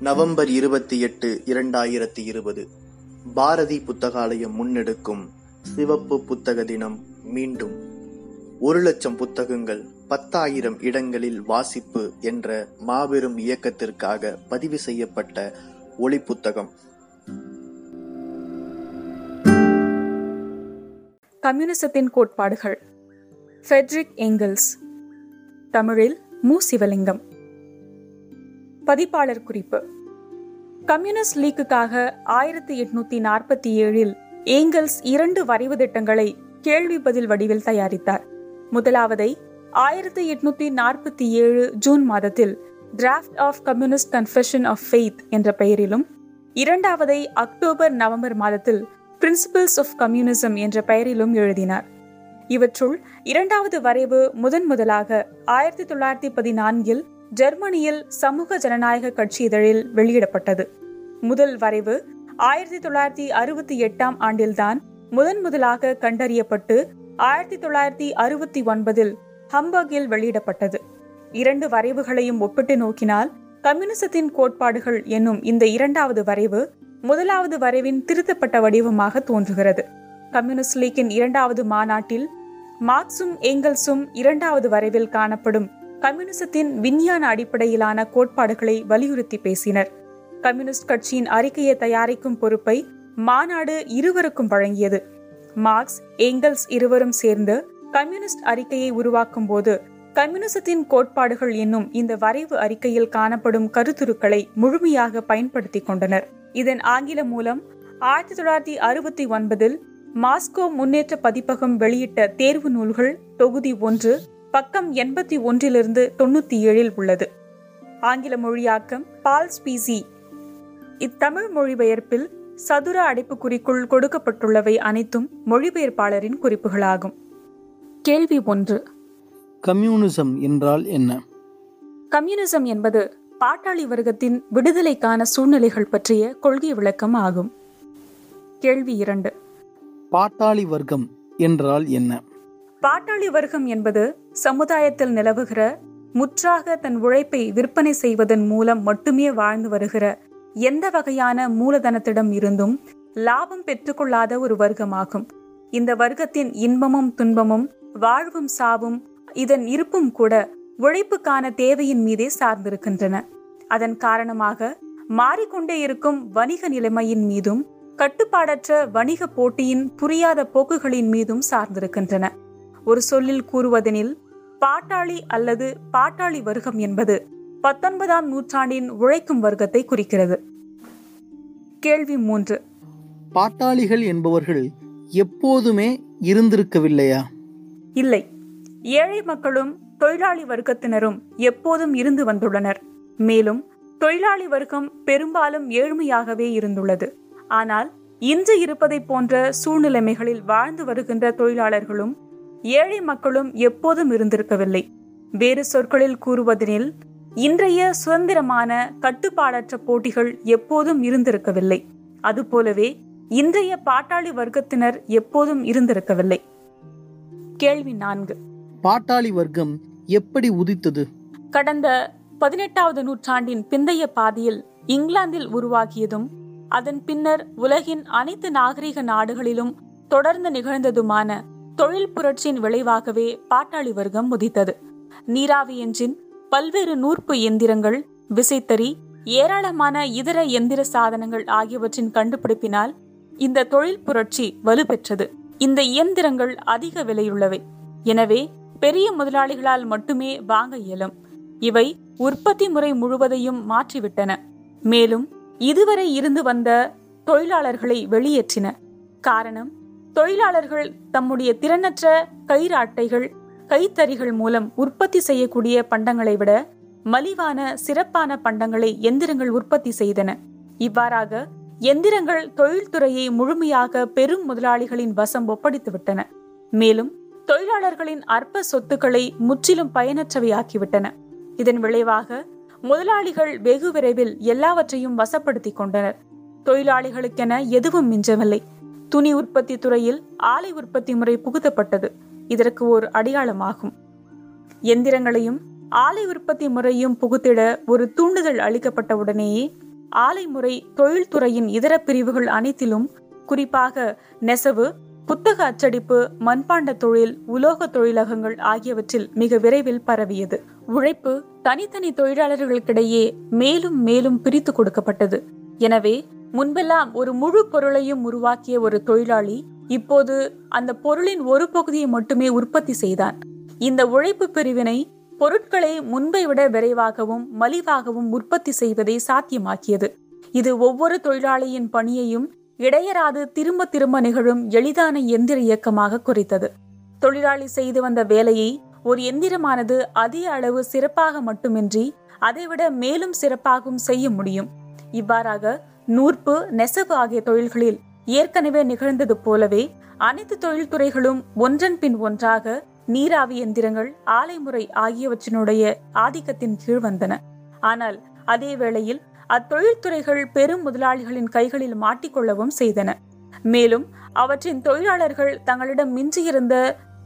November இருபத்தி எட்டு இரண்டாயிரத்தி இருபது. பாரதி புத்தகாலயம் முன்னெடுக்கும் சிவப்பு புத்தக தினம் மீண்டும். ஒரு லட்சம் புத்தகங்கள் பத்தாயிரம் இடங்களில் வாசிப்பு என்ற மாபெரும் இயக்கத்திற்காக பதிவு செய்யப்பட்ட ஒளி புத்தகம் கம்யூனிசத்தின் கோட்பாடுகள். ஃபெட்ரிக் எங்கிள்ஸ் தமிழில் மு. சிவலிங்கம். பதிப்பாளர் குறிப்பு. கம்யூனிஸ்ட் லீக்குக்காக ஆயிரத்தி எட்நூத்தி நாற்பத்தி ஏழில் ஏங்கல்ஸ் இரண்டு வரைவு திட்டங்களை கேள்வி பதில் வடிவில் தயாரித்தார். முதலாவதை ஆயிரத்தி எட்நூத்தி நாற்பத்தி ஏழு ஜூன் மாதத்தில் draft of communist confession of faith என்ற பெயரிலும் இரண்டாவதை அக்டோபர் நவம்பர் மாதத்தில் பிரின்சிபிள்ஸ் ஆஃப் கம்யூனிசம் என்ற பெயரிலும் எழுதினார். இவற்றுள் இரண்டாவது வரைவு முதன் முதலாக ஆயிரத்தி தொள்ளாயிரத்தி பதினான்கில் ஜெர்மனியில் சமூக ஜனநாயக கட்சி இதழில் வெளியிடப்பட்டது. முதல் வரைவு ஆயிரத்தி தொள்ளாயிரத்தி அறுபத்தி எட்டாம் ஆண்டில்தான் முதன் முதலாக கண்டறியப்பட்டு ஆயிரத்தி தொள்ளாயிரத்தி அறுபத்தி ஒன்பதில் ஹம்பர்கில் வெளியிடப்பட்டது. இரண்டு வரைவுகளையும் ஒப்பிட்டு நோக்கினால் கம்யூனிசத்தின் கோட்பாடுகள் என்னும் இந்த இரண்டாவது வரைவு முதலாவது வரைவின் திருத்தப்பட்ட வடிவமாக தோன்றுகிறது. கம்யூனிஸ்ட் லீக்கின் இரண்டாவது மாநாட்டில் மார்க்சும் ஏங்கல்ஸும் இரண்டாவது வரைவில் காணப்படும் கம்யூனிசத்தின் விஞ்ஞான அடிப்படையிலான கோட்பாடுகளை வலியுறுத்தி பேசினர். கம்யூனிஸ்ட் கட்சியின் அறிக்கையை தயாரிக்கும் பொறுப்பை மாநாடு இருவருக்கும் வழங்கியது. மார்க்ஸ் ஏங்கல்ஸ் இருவரும் சேர்ந்து கம்யூனிஸ்ட் அறிக்கையை உருவாக்கும் போது கம்யூனிசத்தின் கோட்பாடுகள் என்னும் இந்த வரைவு அறிக்கையில் காணப்படும் கருத்துருக்களை முழுமையாக பயன்படுத்தி கொண்டனர். இதன் ஆங்கில மூலம் ஆயிரத்தி தொள்ளாயிரத்தி அறுபத்தி ஒன்பதில் மாஸ்கோ முன்னேற்ற பதிப்பகம் வெளியிட்ட தேர்வு நூல்கள் தொகுதி ஒன்று பக்கம் எண்பத்தி ஒன்றிலிருந்து தொண்ணூத்தி ஏழில் உள்ளது. ஆங்கில மொழியாக்கம் பால் ஸ்பீசி. இத்தமிழ் மொழிபெயர்ப்பில் சதுர அடைப்புக்குறிக்குள் கொடுக்கப்பட்டுள்ளவை அனைத்தும் மொழிபெயர்ப்பாளரின் குறிப்புகளாகும். கேள்வி ஒன்று. கம்யூனிசம் என்றால் என்ன? கம்யூனிசம் என்பது பாட்டாளி வர்க்கத்தின் விடுதலைக்கான சூழ்நிலைகள் பற்றிய கொள்கை விளக்கம் ஆகும். கேள்வி இரண்டு. பாட்டாளி வர்க்கம் என்றால் என்ன? பாட்டாளி வர்க்கம் என்பது சமுதாயத்தில் நிலவுகிற முற்றாக தன் உழைப்பை விற்பனை செய்வதன் மூலம் மட்டுமே வாழ்ந்து வருகிற எந்த வகையான மூலதனத்திடம் இருந்தும் லாபம் பெற்றுக்கொள்ளாத ஒரு வர்க்கமாகும். இந்த வர்க்கத்தின் இன்பமும் துன்பமும் வாழ்வும் சாவும் இதன் இருப்பும் கூட உழைப்புக்கான தேவையின் மீதே சார்ந்திருக்கின்றன. அதன் காரணமாக மாறிக்கொண்டே இருக்கும் வணிக நிலைமையின் மீதும் கட்டுப்பாடற்ற வணிக போட்டியின் புரியாத போக்குகளின் மீதும் சார்ந்திருக்கின்றன. ஒரு சொல்லில் கூறுவதெனில் பாட்டாளி அல்லது பாட்டாளி வர்க்கம் என்பது பத்தொன்பதாம் நூற்றாண்டின் உழைக்கும் வர்க்கத்தை குறிக்கிறது. கேள்வி மூன்று. பாட்டாளிகள் என்பவர்கள் எப்போதுமே இருந்திருக்கவில்லையா? இல்லை. ஏழை மக்களும் தொழிலாளி வர்க்கத்தினரும் எப்போதும் இருந்து வந்துள்ளனர். மேலும் தொழிலாளி வர்க்கம் பெரும்பாலும் ஏழ்மையாகவே இருந்துள்ளது. ஆனால் இன்று இருப்பதை போன்ற சூழ்நிலைமைகளில் வாழ்ந்து வருகின்ற தொழிலாளர்களும் ஏழை மக்களும் எப்போதும் இருந்திருக்கவில்லை. வேறு சொற்களில் கூறுவதெனில் இன்றைய சுதந்திரமான கட்டுப்பாடற்ற போட்டிகள் எப்போதும் இருந்திருக்கவில்லை. அதுபோலவே இன்றைய பாட்டாளி வர்க்கத்தினர் எப்போதும் இருந்திருக்கவில்லை. கேள்வி நான்கு. பாட்டாளி வர்க்கம் எப்படி உதித்தது? கடந்த பதினெட்டாவது நூற்றாண்டின் பிந்தைய பாதியில் இங்கிலாந்தில் உருவாகியதும் அதன் பின்னர் உலகின் அனைத்து நாகரிக நாடுகளிலும் தொடர்ந்து நிகழ்ந்ததுமான தொழில் புரட்சியின் விளைவாகவே பாட்டாளி வர்க்கம் உதித்தது. நீராவி என்ஜின் பல்வேறு நூற்பு எந்திரங்கள் விசைத்தறி ஏராளமான இதர எந்திர சாதனங்கள் ஆகியவற்றின் கண்டுபிடிப்பினால் இந்த தொழில் புரட்சி வலுப்பெற்றது இந்த இயந்திரங்கள் அதிக விலையுள்ளவை. எனவே பெரிய முதலாளிகளால் மட்டுமே வாங்க இயலும். இவை உற்பத்தி முறை முழுவதையும் மாற்றிவிட்டன. மேலும் இதுவரை இருந்து வந்த தொழிலாளர்களை வெளியேற்றின. காரணம் தொழிலாளர்கள் தம்முடைய திறனற்ற கயிறு அட்டைகள் கைத்தறிகள் மூலம் உற்பத்தி செய்யக்கூடிய பண்டங்களை விட மலிவான சிறப்பான பண்டங்களை எந்திரங்கள் உற்பத்தி செய்தன. இவ்வாறாக எந்திரங்கள் தொழில்துறையை முழுமையாக பெரும் முதலாளிகளின் வசம் ஒப்படைத்துவிட்டன மேலும் தொழிலாளர்களின் அற்ப சொத்துக்களை முற்றிலும் பயனற்றவையாக்கிவிட்டன. இதன் விளைவாக முதலாளிகள் வெகு விரைவில் எல்லாவற்றையும் வசப்படுத்திக் கொண்டனர். தொழிலாளிகளுக்கென எதுவும் மிஞ்சவில்லை. துணி உற்பத்தி துறையில் ஆலை உற்பத்தி முறை புகுத்தப்பட்டது. இதற்கு ஒரு அடையாளமாகும். எந்திரங்களையும் ஆலை உற்பத்தி முறையும் புகுத்திட ஒரு தூண்டுதல் அளிக்கப்பட்ட உடனேயே ஆலை முறை தொழில்துறையின் இதர பிரிவுகள் அனைத்திலும் குறிப்பாக நெசவு புத்தக அச்சடிப்பு மண்பாண்ட தொழில் உலோக தொழிலகங்கள் ஆகியவற்றில் மிக விரைவில் பரவியது. உழைப்பு தனித்தனி தொழிலாளர்களுக்கிடையே மேலும் மேலும் பிரித்து கொடுக்கப்பட்டது. எனவே முன்பெல்லாம் ஒரு முழு பொருளையும் உருவாக்கிய ஒரு தொழிலாளி இப்போது அந்த பொருளின் ஒரு பகுதியை மட்டுமே உற்பத்தி செய்தான். இந்த உழைப்பு பிரிவினை பொருட்களை முன்பை விட விரைவாகவும் மலிவாகவும் உற்பத்தி செய்வதை சாத்தியமாக்கியது. இது ஒவ்வொரு தொழிலாளியின் பணியையும் இடையராது திரும்ப திரும்ப நிகழும் எளிதான எந்திர இயக்கமாக குறைத்தது. தொழிலாளி செய்து வந்த வேலையை ஒரு எந்திரமானது அதிக அளவு சிறப்பாக மட்டுமின்றி அதைவிட மேலும் சிறப்பாகவும் செய்ய முடியும். இவ்வாறாக நூற்பு நெசவு ஆகிய தொழில்களில் ஏற்கனவே நிகழ்ந்தது போலவே அனைத்து தொழில்துறைகளும் ஒன்றன் பின் ஒன்றாக நீராவி எந்திரங்கள் ஆலைமுறை ஆகியவற்றினுடைய ஆதிக்கத்தின் கீழ் வந்தன. ஆனால் அதே வேளையில் அத்தொழில்துறைகள் பெரும் முதலாளிகளின் கைகளில் மாட்டிக்கொள்ளவும் செய்தன. மேலும் அவற்றின் தொழிலாளர்கள் தங்களிடம் மிஞ்சியிருந்த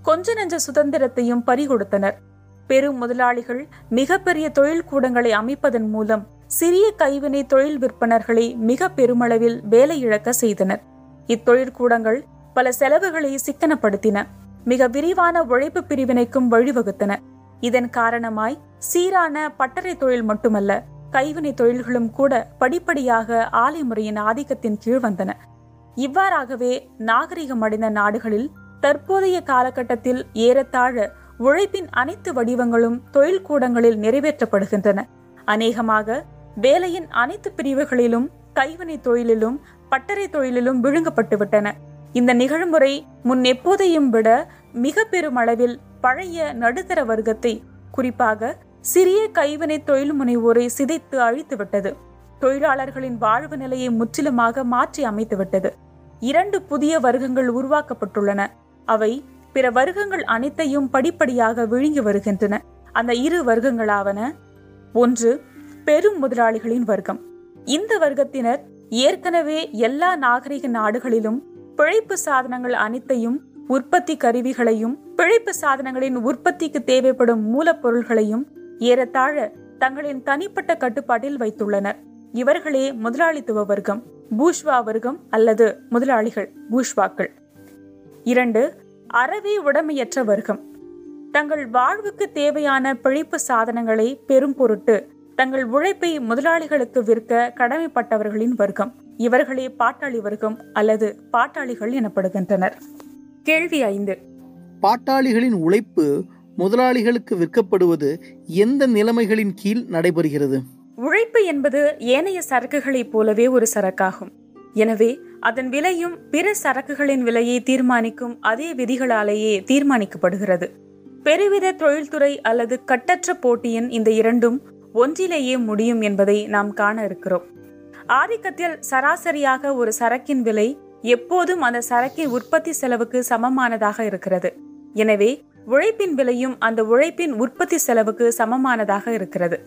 கொஞ்ச நெஞ்ச சுதந்திரத்தையும் பறிகொடுத்தனர். பெரும் முதலாளிகள் மிகப்பெரிய தொழில் கூடங்களை அமைப்பதன் மூலம் சிறிய கைவினை தொழில் விற்பனர்களை மிக பெருமளவில் வேலை இழக்க செய்தனர். இத்தொழிற்கூடங்கள் பல செலவுகளை சிக்கனப்படுத்தின. மிக விரிவான உழைப்பு பிரிவினைக்கும் வழிவகுத்தன. இதன் காரணமாய் சீரான பட்டறை தொழில் மட்டுமல்ல கைவினை தொழில்களும் கூட படிப்படியாக ஆலை முறையின் ஆதிக்கத்தின் கீழ் வந்தன. இவ்வாறாகவே நாகரிகம் அடைந்த நாடுகளில் தற்போதைய காலகட்டத்தில் ஏறத்தாழ உழைப்பின் அனைத்து வடிவங்களும் தொழில் கூடங்களில் நிறைவேற்றப்படுகின்றன. அநேகமாக வேலையின் அனைத்து பிரிவுகளிலும் கைவினை தொழிலிலும் பட்டறை தொழிலிலும் விழுங்கப்பட்டுவிட்டன இந்த நிகழ்முறை முன் எப்போதையும் விட மிக பெரும் அளவில் பழைய நடுத்தர வர்க்கத்தை குறிப்பாக சிறிய கைவினை தொழில் முனைவோரை சிதைத்து அழித்துவிட்டது தொழிலாளர்களின் வாழ்வு நிலையை முற்றிலுமாக மாற்றி அமைத்துவிட்டது இரண்டு புதிய வர்க்கங்கள் உருவாக்கப்பட்டுள்ளன. அவை பிற வர்க்கங்கள் அனைத்தையும் படிப்படியாக விழுங்கி வருகின்றன. அந்த இரு வர்க்கங்களாவன ஒன்று பெரும் முதலாளிகளின் வர்க்கம். இந்த வர்க்கத்தினர் ஏற்கனவே எல்லா நாகரிக நாடுகளிலும் பிழைப்பு சாதனங்கள் அனைத்தையும் உற்பத்தி கருவிகளையும் பிழைப்பு சாதனங்களின் உற்பத்திக்கு தேவைப்படும் மூலப்பொருள்களையும் ஏறத்தாழ தங்களின் தனிப்பட்ட கட்டுப்பாட்டில் வைத்துள்ளனர். இவர்களே முதலாளித்துவ வர்க்கம் பூஷ்வா வர்க்கம் அல்லது முதலாளிகள் பூஷ்வாக்கள். இரண்டு அறவே உடமையற்ற வர்க்கம். தங்கள் வாழ்வுக்கு தேவையான பிழைப்பு சாதனங்களை பெரும் பொருட்டு தங்கள் உழைப்பை முதலாளிகளுக்கு விற்க கடமைப்பட்டவர்களின் வர்க்கம். இவர்களே பாட்டாளி வர்க்கம் அல்லது பாட்டாளிகள் எனப்படுகின்றனர். கேள்வி ஐந்து. பாட்டாளிகளின் உழைப்பு முதலாளிகளுக்கு விற்கப்படுவது எந்த நிலைமைகளின் கீழ் நடைபெறுகிறது? உழைப்பு என்பது ஏனைய சரக்குகளைப் போலவே ஒரு சரக்காகும். எனவே அதன் விலையும் பிற சரக்குகளின் விலையை தீர்மானிக்கும் அதே விதிகளாலேயே தீர்மானிக்கப்படுகிறது. பெருவித தொழில்துறை அல்லது கட்டற்ற போட்டியின் இந்த இரண்டும் ஒன்றிலேயே முடியும் என்பதை நாம் காண இருக்கிறோம். ஆதிக்கத்தில் சராசரியாக ஒரு சரக்கின் விலை எப்போதும் அந்த சரக்கின் உற்பத்தி செலவுக்கு சமமானதாக இருக்கிறது. எனவே உழைப்பின் விலையும் அந்த உழைப்பின் உற்பத்தி செலவுக்கு சமமானதாக இருக்கிறது.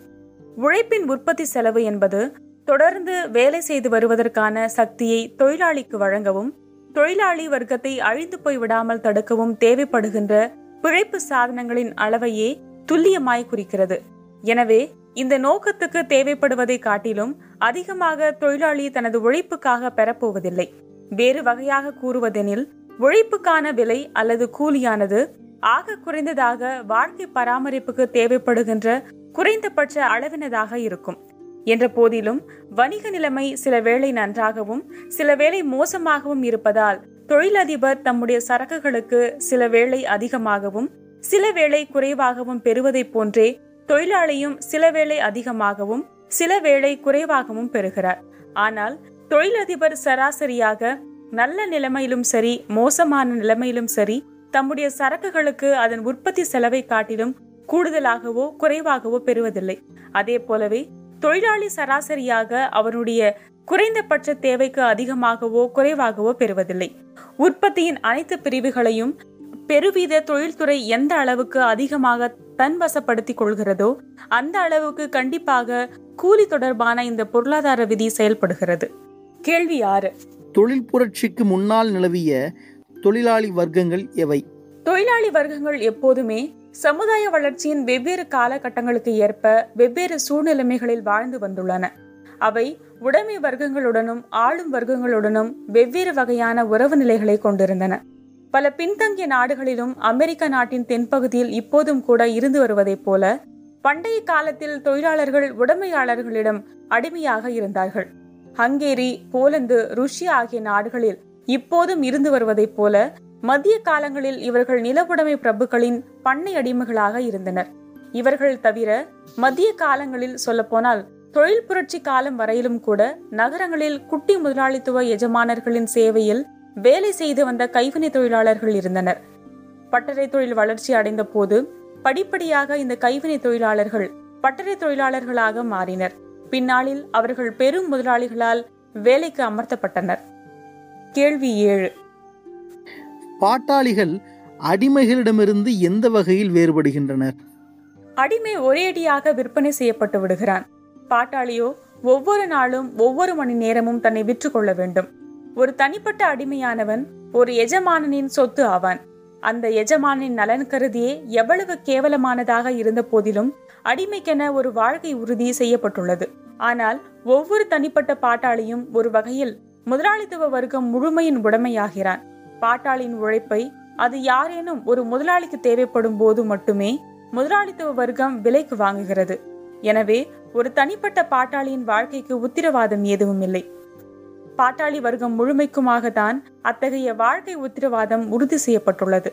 உழைப்பின் உற்பத்தி செலவு என்பது தொடர்ந்து வேலை செய்து வருவதற்கான சக்தியை தொழிலாளிக்கு வழங்கவும் தொழிலாளி வர்க்கத்தை அழிந்து போய் விடாமல் தடுக்கவும் தேவைப்படுகின்ற பிழைப்பு சாதனங்களின் அளவையே துல்லியமாய் குறிக்கிறது. எனவே இந்த நோக்கத்துக்கு தேவைப்படுவதை காட்டிலும் அதிகமாக தொழிலாளி தனது உழைப்புக்காக பெறப்போவதில்லை. வேறு வகையாக கூறுவதெனில் உழைப்புக்கான விலை அல்லது கூலியானது ஆக குறைந்ததாக வாழ்க்கை பராமரிப்புக்கு தேவைப்படுகின்ற குறைந்தபட்ச அளவினதாக இருக்கும். என்ற போதிலும் வணிக நிலைமை சில வேளை நன்றாகவும் சில வேளை மோசமாகவும் இருப்பதால் தொழிலதிபர் தம்முடைய சரக்குகளுக்கு சில வேளை அதிகமாகவும் சில வேளை குறைவாகவும் பெறுவதைப் போன்றே தொழிலாளியும் சில வேளை அதிகமாகவும் சில வேளை குறைவாகவும் பெறுகிறார். ஆனால் தொழிலதிபர் சராசரியாக நல்ல நிலைமையிலும் சரி மோசமான நிலைமையிலும் சரி தம்முடைய சரக்குகளுக்கு அதன் உற்பத்தி செலவை காட்டிலும் கூடுதலாகவோ குறைவாகவோ பெறுவதில்லை. அதே போலவே தொழிலாளி சராசரியாக அவருடைய குறைந்தபட்ச தேவைக்கு அதிகமாகவோ குறைவாகவோ பெறுவதில்லை. உற்பத்தியின் அனைத்து பிரிவுகளையும் பெருவித தொழில்துறை எந்த அளவுக்கு அதிகமாக தன்வசப்படுத்திக் கொள்கிறதோ அந்த அளவுக்கு கண்டிப்பாக கூலி தொடர்பான இந்த பொருளாதார விதி செயல்படுகிறது. கேள்வி ஆறு. தொழில் புரட்சிக்கு முன்னால் நிலவிய தொழிலாளி வர்க்கங்கள் எவை? தொழிலாளி வர்க்கங்கள் எப்போதுமே சமுதாய வளர்ச்சியின் வெவ்வேறு காலகட்டங்களுக்கு ஏற்ப வெவ்வேறு சூழ்நிலைமைகளில் வாழ்ந்து வந்துள்ளன. அவை உடைமை வர்க்கங்களுடனும் ஆளும் வர்க்கங்களுடனும் வெவ்வேறு வகையான உறவு நிலைகளை கொண்டிருந்தன. பல பின்தங்கிய நாடுகளிலும் அமெரிக்க நாட்டின் தென்பகுதியில் இப்போதும் கூட இருந்து வருவதைப் போல பண்டைய காலத்தில் தொழிலாளர்கள் உடைமையாளர்களிடம் அடிமையாக இருந்தார்கள். ஹங்கேரி போலந்து ருஷ்யா ஆகிய நாடுகளில் இப்போதும் இருந்து வருவதைப் போல மத்திய காலங்களில் இவர்கள் நிலவுடைமை பிரபுக்களின் பண்ணை அடிமைகளாக இருந்தனர். இவர்கள் தவிர மத்திய காலங்களில் சொல்லப்போனால் தொழில் புரட்சி காலம் வரையிலும் கூட நகரங்களில் குட்டி முதலாளித்துவ எஜமானர்களின் சேவையில் வேலை செய்து வந்த கைவினை தொழிலாளர்கள் இருந்தனர். பட்டறை தொழில் வளர்ச்சி அடைந்த போது படிப்படியாக இந்த கைவினை தொழிலாளர்கள் பட்டறை தொழிலாளர்களாக மாறினர். பின்னாளில் அவர்கள் பெரும் முதலாளிகளால் வேலைக்கு அமர்த்தப்பட்டனர். கேள்வி ஏழு. பாட்டாளிகள் அடிமைகளிடமிருந்து எந்த வகையில் வேறுபடுகின்றனர்? அடிமை ஒரேடியாக விற்பனை செய்யப்பட்டு விடுகிறான். பாட்டாளியோ ஒவ்வொரு நாளும் ஒவ்வொரு மணி நேரமும் தன்னை விற்று கொள்ள வேண்டும். ஒரு தனிப்பட்ட அடிமையானவன் ஒரு எஜமானனின் சொத்து ஆவான் அந்த எஜமானின் நலன் கருதியே எவ்வளவு கேவலமானதாக இருந்த போதிலும் அடிமைக்கென ஒரு வாழ்க்கை உறுதி செய்யப்பட்டுள்ளது. ஆனால் ஒவ்வொரு தனிப்பட்ட பாட்டாளியும் ஒரு வகையில் முதலாளித்துவ வர்க்கம் முழுமையின் உடைமையாகிறான். பாட்டாளியின் உழைப்பை அது யாரேனும் ஒரு முதலாளிக்கு தேவைப்படும் போது மட்டுமே முதலாளித்துவ வர்க்கம் விலைக்கு வாங்குகிறது. எனவே ஒரு தனிப்பட்ட பாட்டாளியின் வாழ்க்கைக்கு உத்திரவாதம் எதுவும் இல்லை பாட்டாளி வர்க்கம் முழுமைக்குமாகத்தான் அத்தகைய வாழ்க்கை உத்திரவாதம் உறுதி செய்யப்பட்டுள்ளது.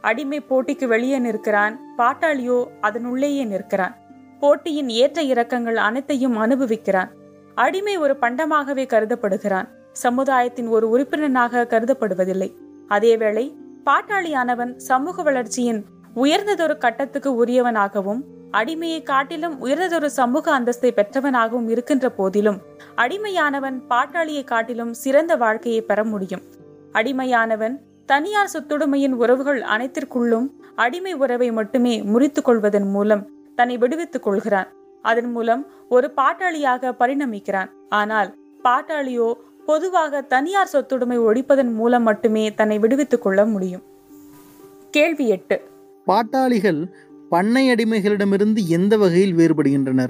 அடிமை போட்டிக்கு வெளியே நிற்கிறான் பாட்டாளியோ அதனுள்ளேயே நிற்கிறான். போட்டியின் ஏற்ற இறக்கங்கள் அனைத்தையும் அனுபவிக்கிறான். அடிமை ஒரு பண்டமாகவே கருதப்படுகிறான் சமுதாயத்தின் ஒரு உறுப்பினனாக கருதப்படுவதில்லை. அதேவேளை பாட்டாளியானவன் சமூக வளர்ச்சியின் உயர்ந்ததொரு கட்டத்துக்கு உரியவனாகவும் அடிமையை காட்டிலும் உயர்ந்ததொரு சமூக அந்தஸ்தை பெற்றவனாகவும் இருக்கின்ற போதிலும் அடிமையானவன் பாட்டாளியை காட்டிலும் சிறந்த வாழ்க்கையை பெற முடியும். அடிமையானவன் தனியார் சொத்துடைமையின் உறவுகள் அனைத்திற்குள்ளும் அடிமை உறவை மட்டுமே முறித்துக் கொள்வதன் மூலம் தன்னை விடுவித்துக் கொள்கிறான். அதன் மூலம் ஒரு பாட்டாளியாக பரிணமிக்கிறான். ஆனால் பாட்டாளியோ பொதுவாக தனியார் சொத்துடைமை ஒழிப்பதன் மூலம் மட்டுமே தன்னை விடுவித்துக் கொள்ள முடியும். கேள்வி எட்டு. பாட்டாளிகள் பண்ணை அடிமைகளிடமிருந்து எந்த வகையில் வேறுபடுகின்றனர்?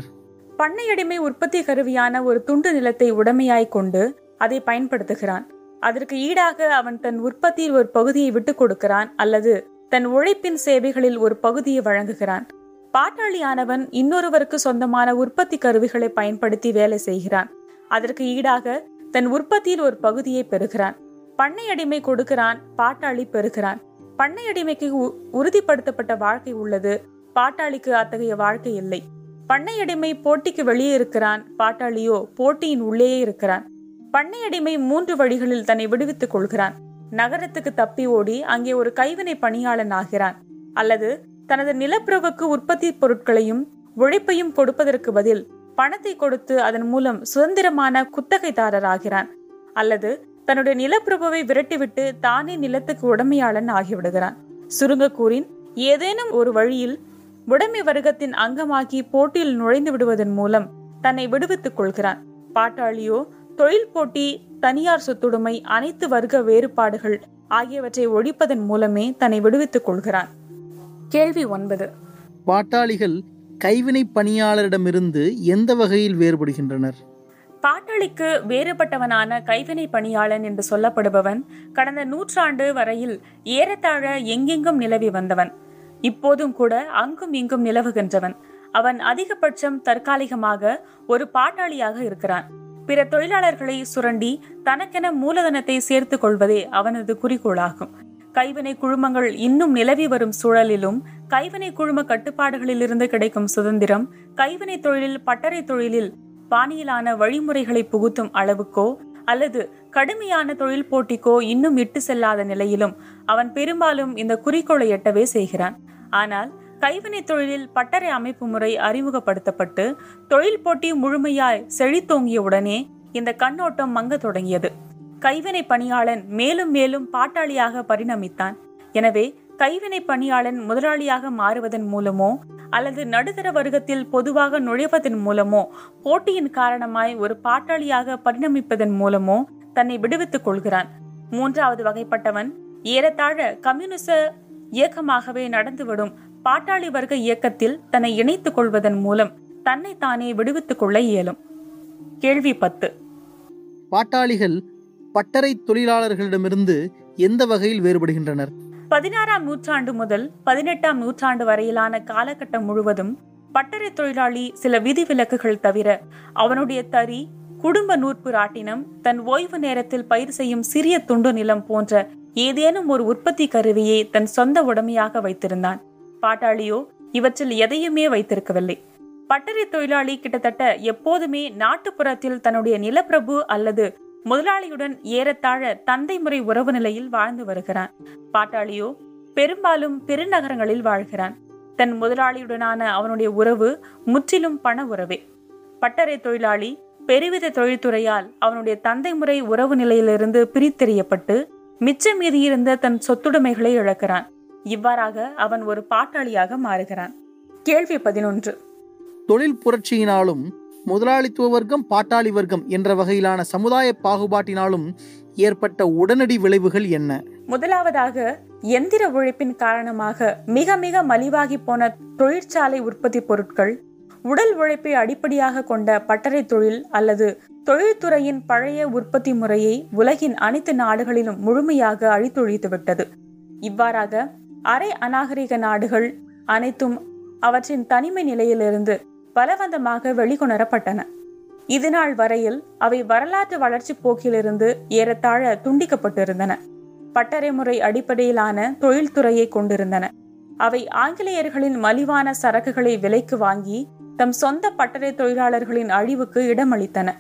பண்ணையடிமை உற்பத்தி கருவியான ஒரு துண்டு நிலத்தை உடமையாய் கொண்டு அதை பயன்படுத்துகிறான். அதற்கு ஈடாக அவன் தன் உற்பத்தியில் ஒரு பகுதியை விட்டுக் கொடுக்கிறான் அல்லது தன் உழைப்பின் சேவைகளில் ஒரு பகுதியை வழங்குகிறான். பாட்டாளியானவன் இன்னொருவருக்கு சொந்தமான உற்பத்தி கருவிகளை பயன்படுத்தி வேலை செய்கிறான். அதற்கு ஈடாக தன் உற்பத்தியில் ஒரு பகுதியை பெறுகிறான். பண்ணையடிமை கொடுக்கிறான் பாட்டாளி பெறுகிறான். பண்ணையடிமைக்கு உ- உறுதிப்படுத்தப்பட்ட வாழ்க்கை உள்ளது. பாட்டாளிக்கு அத்தகைய வாழ்க்கை இல்லை. பண்ணையடிமை போட்டிக்கு வெளியே இருக்கிறான். பாட்டாளியோ போட்டியின் உள்ளேயே இருக்கிறான். பண்ணையடிமை மூன்று வழிகளில் தன்னை விடுவித்துக் கொள்கிறான். நகரத்துக்கு தப்பி ஓடி அங்கே ஒரு கைவினை பணியாளன் ஆகிறான். அல்லது தனது நிலப்பிரவுக்கு உற்பத்தி பொருட்களையும் உழைப்பையும் கொடுப்பதற்கு பதில் பணத்தை கொடுத்து அதன் மூலம் சுதந்திரமான குத்தகைதாரர் ஆகிறான் அல்லது தன்னுடைய நிலப்பிரபுவை விரட்டிவிட்டு தானே நிலத்துக்கு உடமையாளன் ஆகிவிடுகிறான். சுருங்க கூறின் ஏதேனும் ஒரு வழியில் உடைமை வர்க்கத்தின் அங்கமாகி போட்டியில் நுழைந்து விடுவதன் மூலம் தன்னை விடுவித்துக் கொள்கிறான். பாட்டாளியோ தொழில் போட்டி தனியார் சொத்துடைமை அனைத்து வர்க்க வேறுபாடுகள் ஆகியவற்றை ஒழிப்பதன் மூலமே தன்னை விடுவித்துக் கொள்கிறான். கேள்வி ஒன்பது. பாட்டாளிகள் கைவினை பணியாளரிடமிருந்து எந்த வகையில் வேறுபடுகின்றனர்? பாட்டாளிக்கு வேறுபட்டவனான கைவினை பணியாளன் என்று சொல்லப்படுபவன் கடந்த நூற்றாண்டு வரையில் ஏறத்தாழ எங்கெங்கும் நிலவி வந்தவன். இப்போதும் கூட அங்கும் இங்கும் நிலவுகின்றவன். அவன் அதிகபட்சம் தற்காலிகமாக ஒரு பாட்டாளியாக இருக்கிறான். பிற தொழிலாளர்களை சுரண்டி தனக்கென மூலதனத்தை சேர்த்துக் கொள்வதே அவனது குறிக்கோளாகும். கைவினை குழுமங்கள் இன்னும் நிலவி வரும் சூழலிலும் கைவினை குழும கட்டுப்பாடுகளிலிருந்து கிடைக்கும் சுதந்திரம் கைவினை தொழிலில் பட்டறை தொழிலில் பாணியிலான வழிமுறைகளை புகுத்தும் அளவுக்கோ அல்லது கடுமையான தொழில் போட்டிக்கோ இன்னும் இட்டு செல்லாத நிலையிலும் அவன் பெரும்பாலும் இந்த குறிக்கோளை எட்டவே செய்கிறான். ஆனால் கைவினை தொழிலில் பட்டறை அமைப்பு முறை அறிமுகப்படுத்தப்பட்டு தொழில் போட்டி முழுமையாய் செழித்தோங்கிய உடனே இந்த கண்ணோட்டம் மங்கத் தொடங்கியது. கைவினை பணியாளன் மேலும் மேலும் பாட்டாளியாக பரிணமித்தான். எனவே கைவினை பணியாளன் முதலாளியாக மாறுவதன் மூலமோ அல்லது நடுத்தர வர்க்கத்தில் பொதுவாக நுழைவதன் மூலமோ போட்டியின் காரணமாய் ஒரு பாட்டாளியாக பரிணமிப்பதன் மூலமோ தன்னை விடுவித்துக் கொள்கிறான். மூன்றாவது வகைப்பட்டவன் ஏறத்தாழ கம்யூனிச இயக்கமாகவே நடந்துவிடும் பாட்டாளி வர்க்க இயக்கத்தில் தன்னை இணைத்துக் கொள்வதன் மூலம் தன்னை தானே விடுவித்துக் கொள்ள இயலும். கேள்வி பத்து. பாட்டாளிகள் பட்டறை தொழிலாளர்களிடமிருந்து எந்த வகையில் வேறுபடுகின்றனர்? பதினாறாம் நூற்றாண்டு முதல் பதினெட்டாம் நூற்றாண்டு வரையிலான காலகட்டம் முழுவதும் பட்டறை தொழிலாளி சில விதிவிலக்குகள் தவிர அவனுடைய தறி குடும்ப நூற்பு ராட்டினம் தன் ஓய்வு நேரத்தில் பயிர் செய்யும் சிறிய துண்டு நிலம் போன்ற ஏதேனும் ஒரு உற்பத்தி கருவியை தன் சொந்த உடமையாக வைத்திருந்தான். பாட்டாளியோ இவற்றில் எதையுமே வைத்திருக்கவில்லை. பட்டறை தொழிலாளி கிட்டத்தட்ட எப்போதுமே நாட்டுப்புறத்தில் தன்னுடைய நிலப்பிரபு அல்லது முதலாளியுடன் ஏறத்தாழ தந்தை முறை உறவு நிலையில் வாழ்ந்து வருகிறான். பாட்டாளியோ பெரும்பாலும் பெருநகரங்களில் வாழ்கிறான். தன் முதலாளியுடனான அவனுடைய உறவு முற்றிலும் பண உறவே. பட்டறை தொழிலாளி பெருவித தொழில்துறையால் அவனுடைய தந்தை முறை உறவு நிலையிலிருந்து பிரித்தெறியப்பட்டு மிச்சம் மீதியிருந்த தன் சொத்துடைமைகளை இழக்கிறான். இவ்வாறாக அவன் ஒரு பாட்டாளியாக மாறுகிறான். கேள்வி பதினொன்று. தொழில் புரட்சியினாலும் முதலாளித்துவ வர்க்கம் பாட்டாளி வர்க்கம் என்ற வகையிலான சமுதாய பாகுபாட்டினாலும் ஏற்பட்ட உடனடி விளைவுகள் என்ன? முதலாவதாக எந்திர உழைப்பின் காரணமாக மிக மிக மலிவாகி போன தொழிற்சாலை உற்பத்தி பொருட்கள் உடல் உழைப்பை அடிப்படையாக கொண்ட பட்டறை தொழில் அல்லது தொழில்துறையின் பழைய உற்பத்தி முறையை உலகின் அனைத்து நாடுகளிலும் முழுமையாக அழித்தொழித்துவிட்டது இவ்வாறாக அரை அநாகரிக நாடுகள் அனைத்தும் அவற்றின் தனிமை நிலையிலிருந்து பலவந்தமாக வெளிக்கொணரப்பட்டன. இதுநாள் வரையில் அவை வரலாற்று வளர்ச்சி போக்கிலிருந்து ஏறத்தாழ துண்டிக்கப்பட்டிருந்தன. பட்டறை முறை அடிப்படையிலான தொழில்துறையை கொண்டிருந்தன. அவை ஆங்கிலேயர்களின் மலிவான சரக்குகளை விலைக்கு வாங்கி தம் சொந்த பட்டறை தொழிலாளர்களின் அழிவுக்கு இடமளித்தன.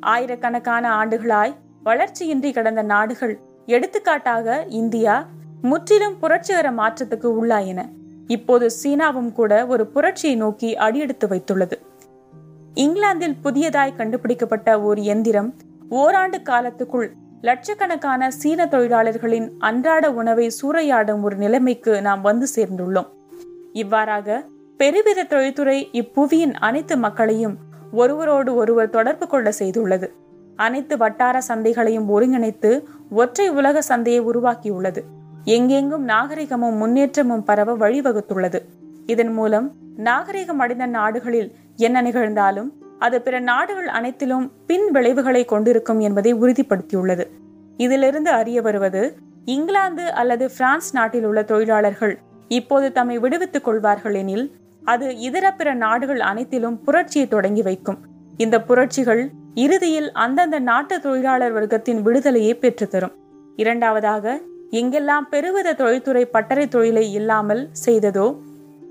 ஆயிரக்கணக்கான ஆண்டுகளாய் வளர்ச்சியின்றி கடந்த நாடுகள் எடுத்துக்காட்டாக இந்தியா முற்றிலும் புரட்சிகர மாற்றத்துக்கு உள்ளாயின. இப்போது சீனாவும் கூட ஒரு புரட்சியை நோக்கி அடியெடுத்து வைத்துள்ளது. இங்கிலாந்தில் புதியதாய் கண்டுபிடிக்கப்பட்ட ஒரு எந்திரம் ஓராண்டு காலத்துக்குள் லட்சக்கணக்கான சீன தொழிலாளர்களின் அன்றாட உணவை சூறையாடும் ஒரு நிலைமைக்கு நாம் வந்து சேர்ந்துள்ளோம். இவ்வாறாக பெருவித தொழில்துறை இப்புவியின் அனைத்து மக்களையும் ஒருவரோடு ஒருவர் தொடர்பு கொள்ள செய்துள்ளது. அனைத்து வட்டார சந்தைகளையும் ஒருங்கிணைத்து ஒற்றை உலக சந்தையை உருவாக்கியுள்ளது. எங்கெங்கும் நாகரிகமும் முன்னேற்றமும் பரவ வழிவகுத்துள்ளது. இதன் மூலம் நாகரிகம் அடைந்த நாடுகளில் என்ன நிகழ்ந்தாலும் அது பிற நாடுகள் அனைத்திலும் பின் விளைவுகளை கொண்டிருக்கும் என்பதை உறுதிப்படுத்தியுள்ளது. இதிலிருந்து அறிய வருவது இங்கிலாந்து அல்லது பிரான்ஸ் நாட்டில் உள்ள தொழிலாளர்கள் இப்போது தம்மை விடுவித்துக் கொள்வார்கள் எனில் அது இதர பிற நாடுகள் அனைத்திலும் புரட்சியை தொடங்கி வைக்கும். இந்த புரட்சிகள் இறுதியில் அந்தந்த நாட்டு தொழிலாளர் வர்க்கத்தின் விடுதலையை பெற்றுத்தரும். இரண்டாவதாக எங்கெல்லாம் பெருவித தொழில்துறை பட்டறை தொழிலை இல்லாமல் செய்ததோ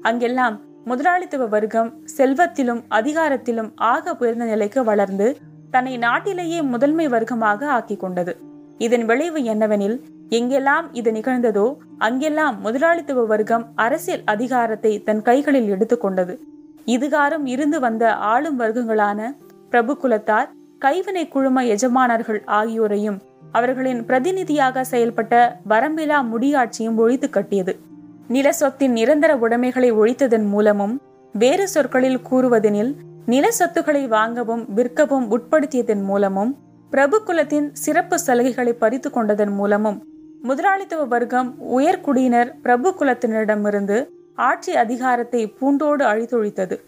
அங்கெல்லாம் முதலாளித்துவ வர்க்கம் செல்வத்திலும் அதிகாரத்திலும் ஆக உயர்ந்த நிலைக்கு வளர்ந்து தன்னை நாட்டிலேயே முதன்மை வர்க்கமாக ஆக்கி கொண்டது. இதன் விளைவு என்னவெனில் எங்கெல்லாம் இது நிகழ்ந்ததோ அங்கெல்லாம் முதலாளித்துவ வர்க்கம் அரசியல் அதிகாரத்தை தன் கைகளில் எடுத்துக்கொண்டது இதுகாரும் இருந்து வந்த ஆளும் வர்க்கங்களான பிரபு குலத்தார் கைவினை குழும எஜமானர்கள் ஆகியோரையும் அவர்களின் பிரதிநிதியாக செயல்பட்ட வரம்பிலா முடியாட்சியும் ஒழித்து கட்டியது. நில சொத்தின் நிரந்தர உடைமைகளை ஒழித்ததன் மூலமும் வேறு சொற்களில் கூறுவதெனில் நில சொத்துக்களை வாங்கவும் விற்கவும் உட்படுத்தியதன் மூலமும் பிரபு குலத்தின் சிறப்பு சலுகைகளை பறித்து கொண்டதன் மூலமும் முதலாளித்துவ வர்க்கம் உயர்குடியினர் பிரபு குலத்தினரிடமிருந்து ஆட்சி அதிகாரத்தை பூண்டோடு அழித்தொழித்தது.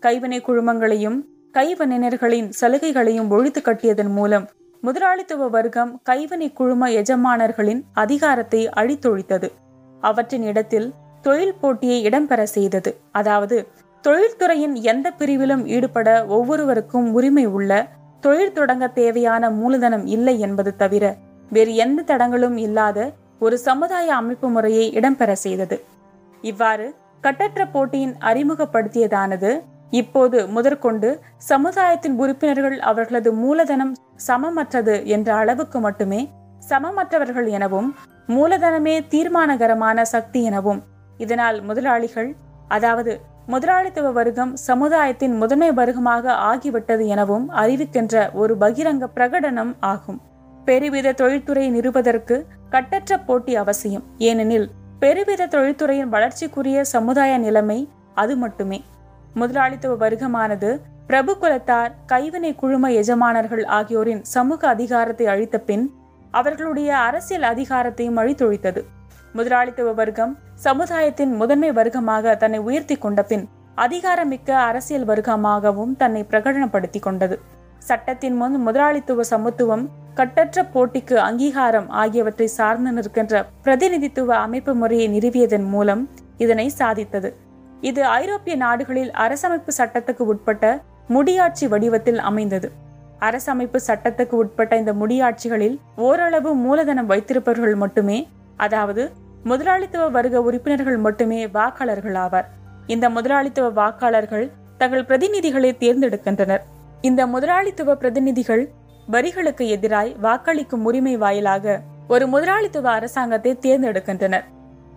கைவினை குழுமங்களையும் கைவினைஞர்களின் சலுகைகளையும் ஒழித்து கட்டியதன் மூலம் முதலாளித்துவ வர்க்கம் கைவினை குழும எஜமானர்களின் அதிகாரத்தை அழித்தொழித்தது. அவற்றின் இடத்தில் தொழில் போட்டியை இடம்பெற செய்தது. அதாவது தொழில்துறையின் எந்த பிரிவிலும் ஈடுபட ஒவ்வொருவருக்கும் உரிமை உள்ள தொழில் தொடங்க தேவையான மூலதனம் இல்லை என்பது தவிர வேறு எந்த தடங்களும் இல்லாத ஒரு சமுதாய அமைப்பு முறையை இடம்பெற செய்தது. இவ்வாறு கட்டற்ற போட்டியின் அறிமுகப்படுத்தியதானது இப்போது முதற்கொண்டு சமுதாயத்தின் உறுப்பினர்கள் அவர்களது மூலதனம் சமமற்றது என்ற அளவுக்கு மட்டுமே சமமற்றவர்கள் எனவும் மூலதனமே தீர்மானகரமான சக்தி எனவும். இதனால் முதலாளிகள் அதாவது முதலாளித்துவ வர்க்கம் சமுதாயத்தின் முதன்மை வர்க்கமாக ஆகிவிட்டது எனவும் அறிவிக்கின்ற ஒரு பகிரங்க பிரகடனம் ஆகும். பெருவித தொழில்துறை நிறுவதற்கு கட்டற்ற போட்டி அவசியம். ஏனெனில் பெருவித தொழில்துறையின் வளர்ச்சிக்குரிய சமுதாய நிலைமை அது மட்டுமே. முதலாளித்துவ வர்க்கமானது பிரபு குலத்தார் கைவினை குழும எஜமானர்கள் ஆகியோரின் சமூக அதிகாரத்தை அழித்த பின் அவர்களுடைய அரசியல் அதிகாரத்தையும் அழித்தொழித்தது. முதலாளித்துவ வர்க்கம் சமுதாயத்தின் முதன்மை வர்க்கமாக தன்னை உயர்த்தி கொண்ட பின் அதிகாரமிக்க அரசியல் வர்க்கமாகவும் தன்னை பிரகடனப்படுத்தி கொண்டது. சட்டத்தின் முன் முதலாளித்துவ சமத்துவம் கட்டற்ற போட்டிக்கு அங்கீகாரம் ஆகியவற்றை சார்ந்து நிற்கின்ற பிரதிநிதித்துவ அமைப்பு முறையை நிறுவியதன் மூலம் இதனை சாதித்தது. இது ஐரோப்பிய நாடுகளில் அரசமைப்பு சட்டத்துக்கு உட்பட்ட முடியாட்சி வடிவத்தில் அமைந்தது. அரசமைப்பு சட்டத்துக்கு உட்பட்ட இந்த முடியாட்சிகளில் ஓரளவு மூலதனம் வைத்திருப்பவர்கள் மட்டுமே அதாவது முதலாளித்துவ வர்க்க உறுப்பினர்கள் மட்டுமே வாக்காளர்கள் ஆவார். இந்த முதலாளித்துவ வாக்காளர்கள் தங்கள் பிரதிநிதிகளை தேர்ந்தெடுக்கின்றனர். இந்த முதலாளித்துவ பிரதிநிதிகள் வரிகளுக்கு எதிராய் வாக்களிக்கும் உரிமை வாயிலாக ஒரு முதலாளித்துவ அரசாங்கத்தை தேர்ந்தெடுக்கின்றனர்.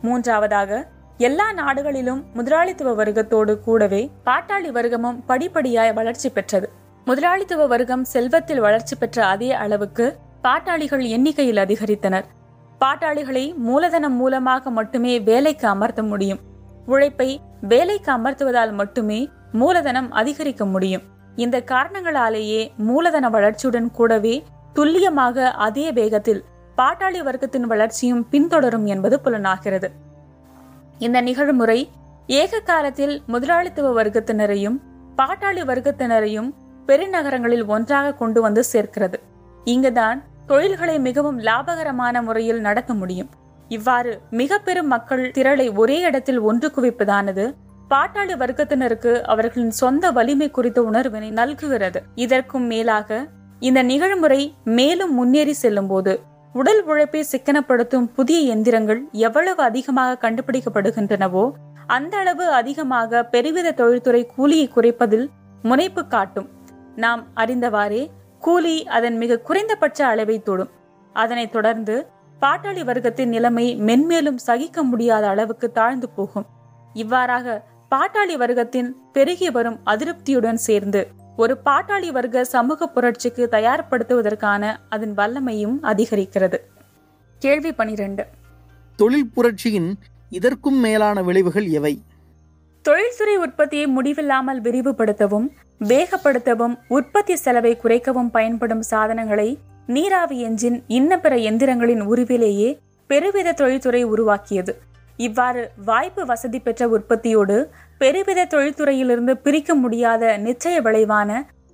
மூன்றாவதாக எல்லா நாடுகளிலும் முதலாளித்துவ வர்க்கத்தோடு கூடவே பாட்டாளி வர்க்கமும் படிப்படியாய் வளர்ச்சி பெற்றது. முதலாளித்துவ வர்க்கம் செல்வத்தில் வளர்ச்சி பெற்ற அதே அளவுக்கு பாட்டாளிகள் எண்ணிக்கையில் அதிகரித்தனர். பாட்டாளிகளை மூலதனம் மூலமாக மட்டுமே வேலைக்கு அமர்த்த முடியும். உழைப்பை வேலைக்கு அமர்த்துவதால் மட்டுமே மூலதனம் அதிகரிக்க முடியும். இந்த காரணங்களாலேயே மூலதன வளர்ச்சியுடன் கூடவே துல்லியமாக அதே வேகத்தில் பாட்டாளி வர்க்கத்தின் வளர்ச்சியும் பின்தொடரும் என்பது புலனாகிறது. இந்த நிகழ்முறை ஏக காலத்தில் முதலாளித்துவ வர்க்கத்தினரையும் பாட்டாளி வர்க்கத்தினரையும் பெருநகரங்களில் ஒன்றாக கொண்டு வந்து சேர்க்கிறது. இங்குதான் தொழில்களை மிகவும் லாபகரமான முறையில் நடத்த முடியும். இவ்வாறு மிக பெரும் மக்கள் திரளை ஒரே இடத்தில் ஒன்று குவிப்பதானது பாட்டாளி வர்க்கத்தினருக்கு அவர்களின் சொந்த வலிமை குறித்த உணர்வினை நல்குகிறது. இதற்கும் மேலாக இந்த நிகழ்முறை மேலும் முன்னேறி செல்லும் போது உடல் உழைப்பை சிக்கனப்படுத்தும் புதிய எந்திரங்கள் எவ்வளவு அதிகமாக கண்டுபிடிக்கப்படுகின்றனவோ அந்த அளவு அதிகமாக பெருவித தொழில்துறை கூலியை குறைப்பதில் முனைப்பு காட்டும். நாம் அறிந்தவாறே கூலி அதன் மிக குறைந்தபட்ச அளவை தொடும். அதனைத் தொடர்ந்து பாட்டாளி வர்க்கத்தின் நிலைமை மென்மேலும் சகிக்க முடியாத அளவுக்கு தாழ்ந்து போகும். இவ்வாறாக பாட்டாளி வர்க்கத்தின் பெருகி வரும் அதிருப்தியுடன் சேர்ந்து ஒரு பாட்டாளி வர்க்க சமூக புரட்சிக்கு தயார்படுத்துவதற்கான அதன் வல்லமையும் அதிகரிக்கிறது. கேள்வி பனிரெண்டு. தொழில் புரட்சியின் இதற்கும் மேலான விளைவுகள் எவை? தொழில்துறை உற்பத்தியை முடிவில்லாமல் விரிவுபடுத்தவும் வேகப்படுத்தவும் உற்பத்தி செலவை குறைக்கவும் பயன்படும் சாதனங்களை நீராவி என்ஜின் இன்ன பிற எந்திரங்களின் உருவிலேயே பெருவித தொழில்துறை உருவாக்கியது. இவ்வாறு வாய்ப்பு வசதி பெற்ற உற்பத்தியோடு பெருவித தொழில்துறையிலிருந்து பிரிக்க முடியாத நிச்சய விளைவான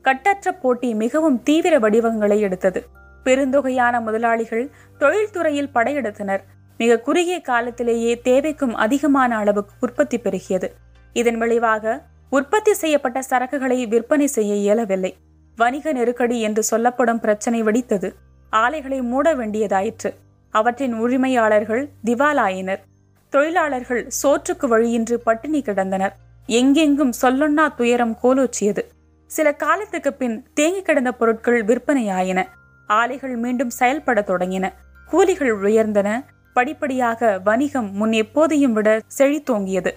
கட்டற்ற போட்டி மிகவும் தீவிர வடிவங்களை எடுத்தது. பெருந்தொகையான முதலாளிகள் தொழில்துறையில் படையெடுத்தனர். மிக குறுகிய காலத்திலேயே தேவைக்கும் அதிகமான அளவுக்கு உற்பத்தி பெருகியது. இதன் விளைவாக உற்பத்தி செய்யப்பட்ட சரக்குகளை விற்பனை செய்ய இயலவில்லை. வணிக நெருக்கடி என்று சொல்லப்படும் பிரச்சனை வெடித்தது. ஆலைகளை மூட வேண்டியதாயிற்று. அவற்றின் உரிமையாளர்கள் திவாலாயினர். தொழிலாளர்கள் சோற்றுக்கு வழியின்றி பட்டினி கிடந்தனர். எங்கெங்கும் சொல்லொன்னா துயரம் கோலோச்சியது. சில காலத்துக்கு பின் தேங்கி கிடந்த பொருட்கள் விற்பனையாயின. ஆலைகள் மீண்டும் செயல்பட தொடங்கின. கூலிகள் உயர்ந்தன. படிப்படியாக வணிகம் முன் எப்போதையும் விட செழித்தோங்கியது.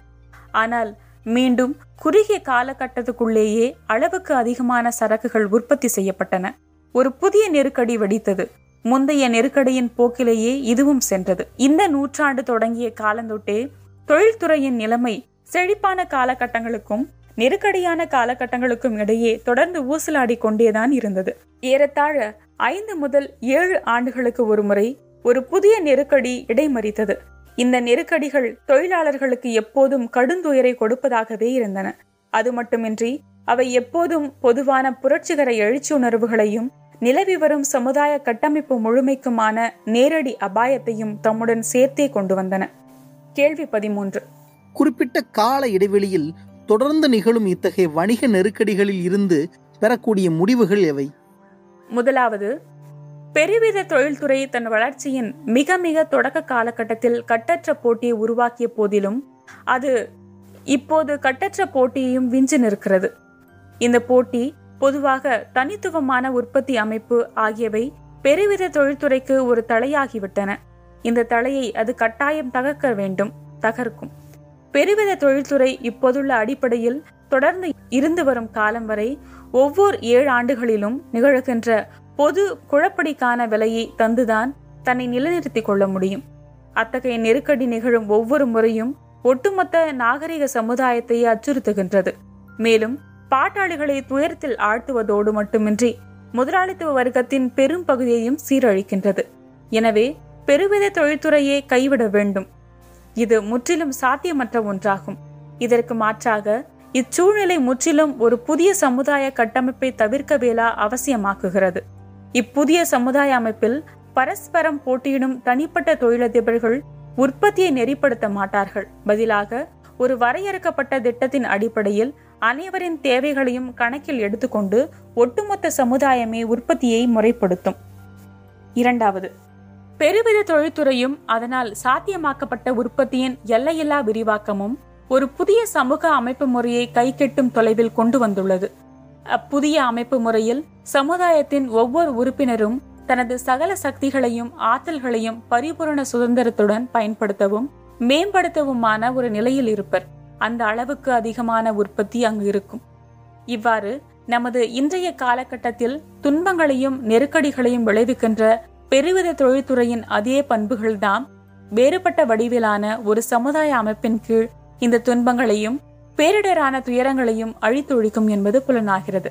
ஆனால் மீண்டும் குறுகிய காலகட்டத்துக்குள்ளேயே அளவுக்கு அதிகமான சரக்குகள் உற்பத்தி செய்யப்பட்டன. ஒரு புதிய நெருக்கடி வெடித்தது. முந்தைய நெருக்கடியின் போக்கிலேயே இதுவும் சென்றது. இந்த நூற்றாண்டு தொடங்கிய காலந்தொட்டே தொழில்துறையின் நிலைமை செழிப்பான காலகட்டங்களுக்கும் நெருக்கடியான காலகட்டங்களுக்கும் இடையே தொடர்ந்து ஊசலாடி கொண்டேதான் இருந்தது. ஏறத்தாழ ஐந்து முதல் ஏழு ஆண்டுகளுக்கு ஒரு முறை ஒரு புதிய நெருக்கடி இடைமறித்தது. இந்த நெருக்கடிகள் தொழிலாளர்களுக்கு எப்போதும் கடுந்துயரை கொடுப்பதாகவே இருந்தன. அது மட்டுமின்றி அவை எப்போதும் பொதுவான புரட்சிகர எழுச்சி உணர்வுகளையும் நிலவி வரும் சமுதாய கட்டமைப்பு முழுமைக்குமான நேரடி அபாயத்தையும் தம்முடன் சேர்த்தே கொண்டு வந்தன. கேள்வி பதிமூன்று. குறிப்பிட்ட கால இடைவெளியில் தொடர்ந்து நிகழும் இத்தகைய வணிக நெருக்கடிகளில் இருந்து பெறக்கூடிய முடிவுகள் எவை? முதலாவது பெருவித தொழில்துறை தன் வளர்ச்சியின் மிக மிக தொடக்க காலகட்டத்தில் கட்டற்ற போட்டியை உருவாக்கிய போதிலும் அது இப்போது கட்டற்ற போட்டியையும் விஞ்சு நிற்கிறது. இந்த போட்டி பொதுவாக தனித்துவமான உற்பத்தி அமைப்பு ஆகியவை பெருவித தொழில்துறைக்கு ஒரு தலையாகிவிட்டன. இந்த தலையை அது கட்டாயம் தகர்க்க வேண்டும் தகர்க்கும். பெருவித தொழில்துறை இப்போதுள்ள அடிப்படையில் தொடர்ந்து இருந்து வரும் காலம் வரை ஒவ்வொரு ஏழு ஆண்டுகளிலும் நிகழ்கின்ற பொது குழப்படிக்கான விலையை தந்துதான் தன்னை நிலைநிறுத்திக் கொள்ள முடியும். அத்தகைய நெருக்கடி நிகழும் ஒவ்வொரு முறையும் ஒட்டுமொத்த நாகரிக சமுதாயத்தை அச்சுறுத்துகின்றது. மேலும் பாட்டாளிகளை துயரத்தில் ஆழ்த்துவதோடு மட்டுமின்றி முதலாளித்துவ வர்க்கத்தின் பெரும் பகுதியையும் சீரழிக்கின்றது. எனவே பெருவித தொழில்துறையே கைவிட வேண்டும். இது முற்றிலும் சாத்தியமற்ற ஒன்றாகும். இதற்கு மாற்றாக இச்சூழ்நிலை முற்றிலும் ஒரு புதிய சமுதாய கட்டமைப்பை தவிர்க்க வேலா அவசியமாக்குகிறது. இப்புதிய சமுதாய அமைப்பில் பரஸ்பரம் போட்டியிடும் தனிப்பட்ட தொழிலதிபர்கள் உற்பத்தியை நெறிப்படுத்த மாட்டார்கள். பதிலாக ஒரு வரையறுக்கப்பட்ட திட்டத்தின் அடிப்படையில் அனைவரின் தேவைகளையும் கணக்கில் எடுத்துக்கொண்டு ஒட்டுமொத்த சமுதாயமே உற்பத்தியை முறைப்படுத்தும். இரண்டாவது பெருவித தொழில்துறையும் அதனால் சாத்தியமாக்கப்பட்ட உற்பத்தியின் எல்லையில்லா விரிவாக்கமும் ஒரு புதிய சமூக அமைப்பு முறையை கைக்கெட்டும் தொலைவில் கொண்டு வந்துள்ளது. அப்புதிய அமைப்பு முறையில் சமுதாயத்தின் ஒவ்வொரு உறுப்பினரும் தனது சகல சக்திகளையும் ஆற்றல்களையும் பரிபூரண சுதந்திரத்துடன் பயன்படுத்தவும் மேம்படுத்தவுமான ஒரு நிலையில் இருப்பர். அந்த அளவுக்கு அதிகமான உற்பத்தி அங்கு இருக்கும். இவ்வாறு நமது இன்றைய காலகட்டத்தில் துன்பங்களையும் நெருக்கடிகளையும் விளைவிக்கின்ற பெருவித தொழில்துறையின் அதே பண்புகள்தான் வேறுபட்ட வடிவிலான ஒரு சமுதாய அமைப்பின் கீழ் இந்த துன்பங்களையும் பேரிடரான துயரங்களையும் அழித்தொழிக்கும் என்பது புலனாகிறது.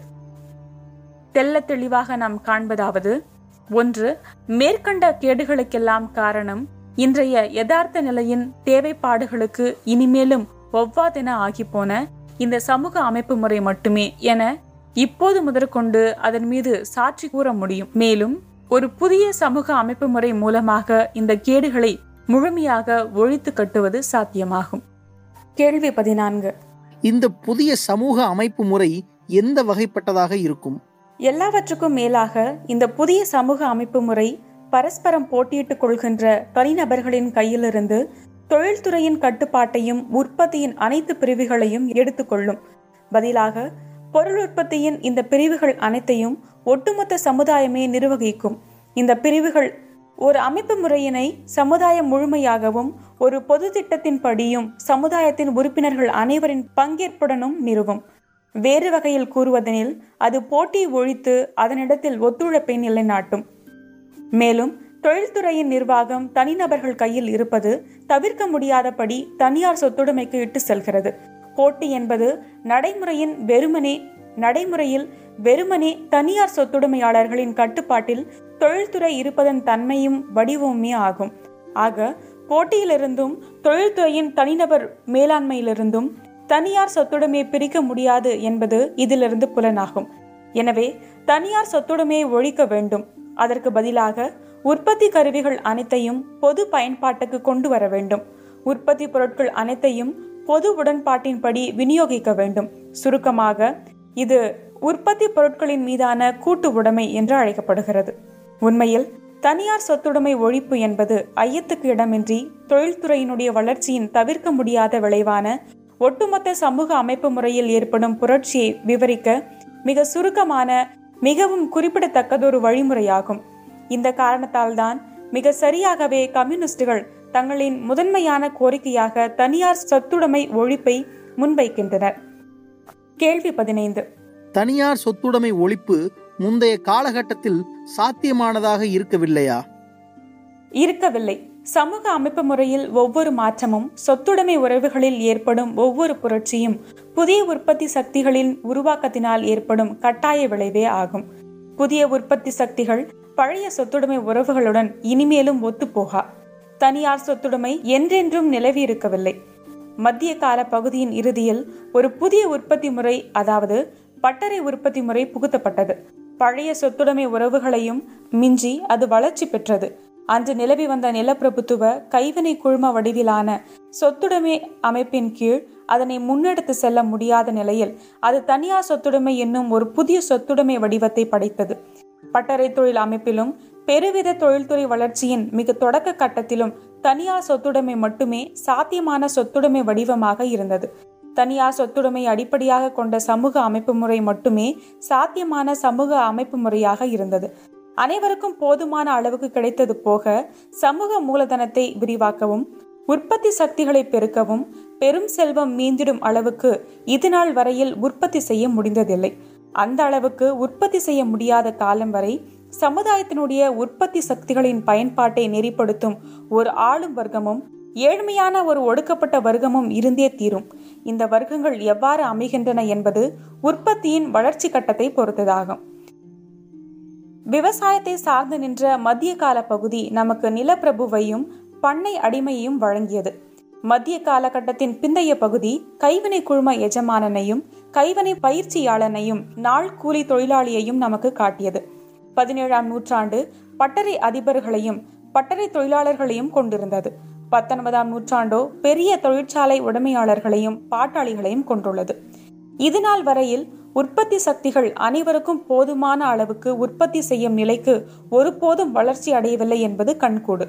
தெல்ல தெளிவாக நாம் காண்பதாவது ஒன்று மேற்கண்ட கேடுகளுக்கெல்லாம் காரணம் இன்றைய யதார்த்த நிலையின் தேவைப்பாடுகளுக்கு இனிமேலும் ஒவ்வாதென ஆகிப்போன இந்த சமூக அமைப்பு முறை மட்டுமே என இப்போது முதற்கொண்டு அதன் மீது சாட்சி கூற முடியும். மேலும் ஒரு புதிய சமூக அமைப்பு முறை மூலமாக இந்த கேடுகளை முழுமையாக ஒழித்து கட்டுவது சாத்தியமாகும். கேள்வி பதினான்கு. இந்த புதிய சமூக அமைப்பு முறை எந்த வகைப்பட்டதாக இருக்கும்? எல்லாவற்றுக்கும் மேலாக இந்த புதிய சமூக அமைப்பு முறை பரஸ்பரம் போட்டியிட்டுக் கொள்கின்ற தனிநபர்களின் கையிலிருந்து தொழில்துறையின் கட்டுப்பாட்டையும் உற்பத்தியின் அனைத்து பிரிவுகளையும் எடுத்துக்கொள்ளும். பதிலாக பொருள் உற்பத்தியின் இந்த பிரிவுகள் அனைத்தையும் ஒட்டுமொத்த சமுதாயமே நிர்வகிக்கும். இந்த பிரிவுகள் ஒரு அமைப்பு முறையினை சமுதாயம் முழுமையாகவும் ஒரு பொது திட்டத்தின் படியும் சமுதாயத்தின் உறுப்பினர்கள் அனைவரின் பங்கேற்புடனும் நிறுவும். வேறு வகையில் கூறுவதெனில் அது போட்டி ஒழித்து அதனிடத்தில் ஒத்துழைப்பை நிலைநாட்டும். மேலும் தொழில்துறையின் நிர்வாகம் தனிநபர்கள் கையில் இருப்பது தவிர்க்க முடியாதபடி தனியார் சொத்துடைமைக்கு இட்டு செல்கிறது. போட்டி என்பது நடைமுறையின் வெறுமனே நடைமுறையில் வெறுமனே தனியார் சொத்துடைமையாளர்களின் கட்டுப்பாட்டில் தொழில்துறை இருப்பதன் தன்மையும் வடிவமுமே ஆகும். ஆக போட்டியிலிருந்தும் தொழில்துறையின் தனிநபர் மேலாண்மையிலிருந்தும் தனியார் சொத்துடைமையை பிரிக்க முடியாது என்பது இதிலிருந்து புலனாகும். எனவே தனியார் சொத்துடைமையை ஒழிக்க வேண்டும். அதற்கு பதிலாக உற்பத்தி கருவிகள் அனைத்தையும் பொது பயன்பாட்டுக்கு கொண்டு வர வேண்டும். உற்பத்தி பொருட்கள் அனைத்தையும் பொது உடன்பாட்டின்படி விநியோகிக்க வேண்டும். சுருக்கமாக இது உற்பத்தி பொருட்களின் மீதான கூட்டு உடைமை என்று அழைக்கப்படுகிறது. உண்மையில் தனியார் சொத்துடைமை ஒழிப்பு என்பது ஐயத்துக்கு இடமின்றி தொழில்துறையினுடைய வளர்ச்சியின் தவிர்க்க முடியாத விளைவான ஒட்டுமொத்த சமூக அமைப்பு முறையில் ஏற்படும் புரட்சியை விவரிக்க மிக சுருக்கமான மிகவும் குறிப்பிடத்தக்கதொரு வழிமுறையாகும். இந்த காரணத்தால் தான் மிக சரியாகவே கம்யூனிஸ்டுகள் தங்களின் முதன்மையான கோரிக்கையாக தனியார் சொத்துடைமை ஒழிப்பை முன்வைக்கின்றனர். கேள்வி பதினைந்து. தனியார் சொத்துடைமை ஒழிப்பு முந்தைய காலகட்டத்தில் சாத்தியமானதாக இருக்கவில்லையா? இருக்கவில்லை. சமூக அமைப்பு முறையில் ஒவ்வொரு மாற்றமும் சொத்துடைமை உறவுகளில் ஏற்படும் ஒவ்வொரு புரட்சியும் புதிய உற்பத்தி சக்திகளின் உருவாக்கத்தினால் ஏற்படும் கட்டாய விளைவே ஆகும். புதிய உற்பத்தி சக்திகள் பழைய சொத்துடைமை உறவுகளுடன் இனிமேலும் ஒத்துப்போகா. தனியார் சொத்துடைமை என்றென்றும் நிலவி இருக்கவில்லை மத்திய கால பகுதியின் இறுதியில் ஒரு புதிய உற்பத்தி முறை அதாவது பட்டறை உற்பத்தி முறை புகுத்தப்பட்டது. பழைய சொத்துடைமை உறவுகளையும் மிஞ்சி அது வளர்ச்சி பெற்றது. அன்று நிலவி வந்த நிலப்பிரபுத்துவ கைவினை குழும வடிவிலான சொத்துடைமை அமைப்பின் கீழ் அதனை முன்னெடுத்து செல்ல முடியாத நிலையில் அது தனியார் சொத்துடைமை என்னும் ஒரு புதிய சொத்துடைமை வடிவத்தை படைத்தது. பட்டறை தொழில் அமைப்பிலும் பெருவித தொழில்துறை வளர்ச்சியின் மிக தொடக்க கட்டத்திலும் தனியார் சொத்துடைமை மட்டுமே சாத்தியமான சொத்துடைமை வடிவமாக இருந்தது. தனியார் சொத்துடைமை அடிப்படையாக கொண்ட சமூக அமைப்பு முறை மட்டுமே சாத்தியமான சமூக அமைப்பு முறையாக இருந்தது. அனைவருக்கும் போதுமான அளவுக்கு கிடைத்தது போக சமூக மூலதனத்தை விரிவாக்கவும் உற்பத்தி சக்திகளை பெருக்கவும் பெரும் செல்வம் மீந்திடும் அளவுக்கு இதுநாள் வரையில் உற்பத்தி செய்ய முடிந்ததில்லை. அந்த அளவுக்கு உற்பத்தி செய்ய முடியாத காலம் வரை சமுதாயத்தினுடைய உற்பத்தி சக்திகளின் பயன்பாட்டை நெறிப்படுத்தும் ஒரு ஆளும் வர்க்கமும் ஏழ்மையான ஒரு ஒடுக்கப்பட்ட வர்க்கமும் இருந்தே தீரும். இந்த வர்க்கங்கள் எவ்வாறு அமைகின்றன என்பது உற்பத்தியின் வளர்ச்சி கட்டத்தை பொறுத்ததாகும். விவசாயத்தை சார்ந்து நின்ற மத்திய கால பகுதி நமக்கு நிலப்பிரபுவையும் பண்ணை அடிமையையும் வழங்கியது. மத்திய காலகட்டத்தின் பிந்தைய பகுதி கைவினை குழும எஜமானனையும் கைவனை பயிற்சியாளனையும் நாள் கூலி தொழிலாளியையும் நமக்கு காட்டியது. பதினேழாம் நூற்றாண்டு பட்டறை அதிபர்களையும் பட்டறை தொழிலாளர்களையும் கொண்டிருந்தது. பத்தொன்பதாம் நூற்றாண்டோ பெரிய தொழிற்சாலை உடைமையாளர்களையும் பாட்டாளிகளையும் கொண்டுள்ளது. இதுநாள் வரையில் உற்பத்தி சக்திகள் அனைவருக்கும் போதுமான அளவுக்கு உற்பத்தி செய்யும் நிலைக்கு ஒருபோதும் வளர்ச்சி அடையவில்லை என்பது கண்கூடு.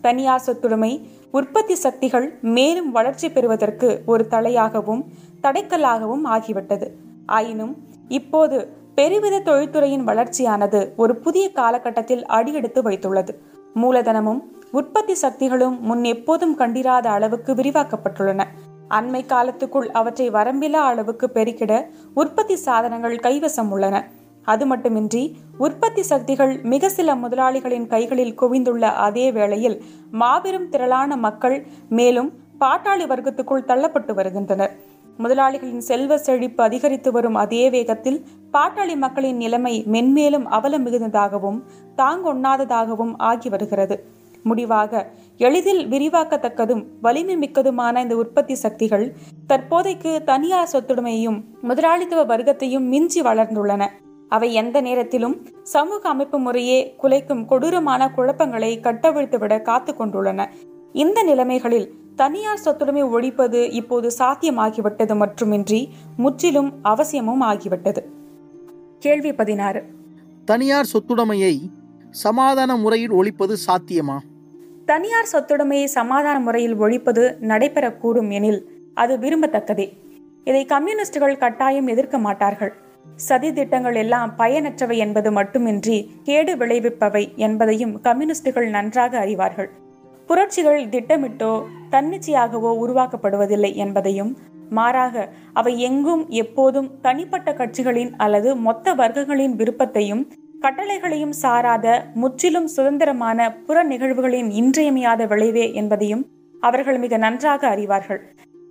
தனியார் சொத்துடைமை உற்பத்தி சக்திகள் மேலும் வளர்ச்சி பெறுவதற்கு ஒரு தலையாகவும் தடைக்கல்லாகவும் ஆகிவிட்டது. ஆயினும் இப்போது பெருவித தொழில்துறையின் வளர்ச்சியானது ஒரு புதிய காலகட்டத்தில் அடியெடுத்து வைத்துள்ளது. மூலதனமும் உற்பத்தி சக்திகளும் முன் எப்போதும் கண்டிராத அளவுக்கு விரிவாக்கப்பட்டுள்ளன. அண்மை காலத்துக்குள் அவற்றை வரம்பிலா அளவுக்கு பெருக்கிட உற்பத்தி சாதனங்கள் கைவசம் உள்ளன. அது மட்டுமின்றி உற்பத்தி சக்திகள் மிக சில முதலாளிகளின் கைகளில் குவிந்துள்ள அதே வேளையில் மாபெரும் திரளான மக்கள் மேலும் பாட்டாளி வர்க்கத்துக்குள் தள்ளப்பட்டு வருகின்றனர். முதலாளிகளின் செல்வ செழிப்பு அதிகரித்து வரும் அதே வேகத்தில் பாட்டாளி மக்களின் நிலைமை மென்மேலும் அவலம் மிகுந்ததாகவும் தாங்கொண்ணாததாகவும் ஆகி வருகிறது. முடிவாக எளிதில் விரிவாக்கத்தக்கதும் வலிமை மிக்கதுமான இந்த உற்பத்தி சக்திகள் தற்போதைக்கு தனியார் சொத்துடைமையையும் முதலாளித்துவ வர்க்கத்தையும் மிஞ்சி வளர்ந்துள்ளன. அவை எந்த நேரத்திலும் சமூக அமைப்பு முறையே குலைக்கும் கொடூரமான குழப்பங்களை கட்டவிழ்த்துவிட காத்து கொண்டுள்ளன. இந்த நிலைமைகளில் தனியார் சொத்துடைமை ஒழிப்பது இப்போது சாத்தியமாகிவிட்டது மட்டுமின்றி முற்றிலும் அவசியமும் ஆகிவிட்டது. கேள்வி பதினாறு. தனியார் சொத்துடைமையை சமாதான முறையில் ஒழிப்பது சாத்தியமா? தனியார் சொத்துடைமையை சமாதான முறையில் ஒழிப்பது நடைபெறக்கூடும் எனில் அது விரும்பத்தக்கதே. இதை கம்யூனிஸ்டுகள் கட்டாயம் எதிர்க்க மாட்டார்கள். சதி திட்டங்கள் எல்லாம் பயனற்றவை என்பது மட்டுமின்றி கேடு விளைவிப்பவை என்பதையும் கம்யூனிஸ்டுகள் நன்றாக அறிவார்கள். புரட்சிகள் திட்டமிட்டோ தன்னிச்சையாகவோ உருவாக்கப்படுவதில்லை என்பதையும் மாறாக அவை எங்கும் எப்போதும் தனிப்பட்ட கட்சிகளின் அல்லது மொத்த வர்க்கங்களின் விருப்பத்தையும் கட்டளைகளையும் சாராத முற்றிலும் சுதந்திரமான புற நிகழ்வுகளின் இன்றியமையாத விளைவே என்பதையும் அவர்கள் மிக நன்றாக அறிவார்கள்.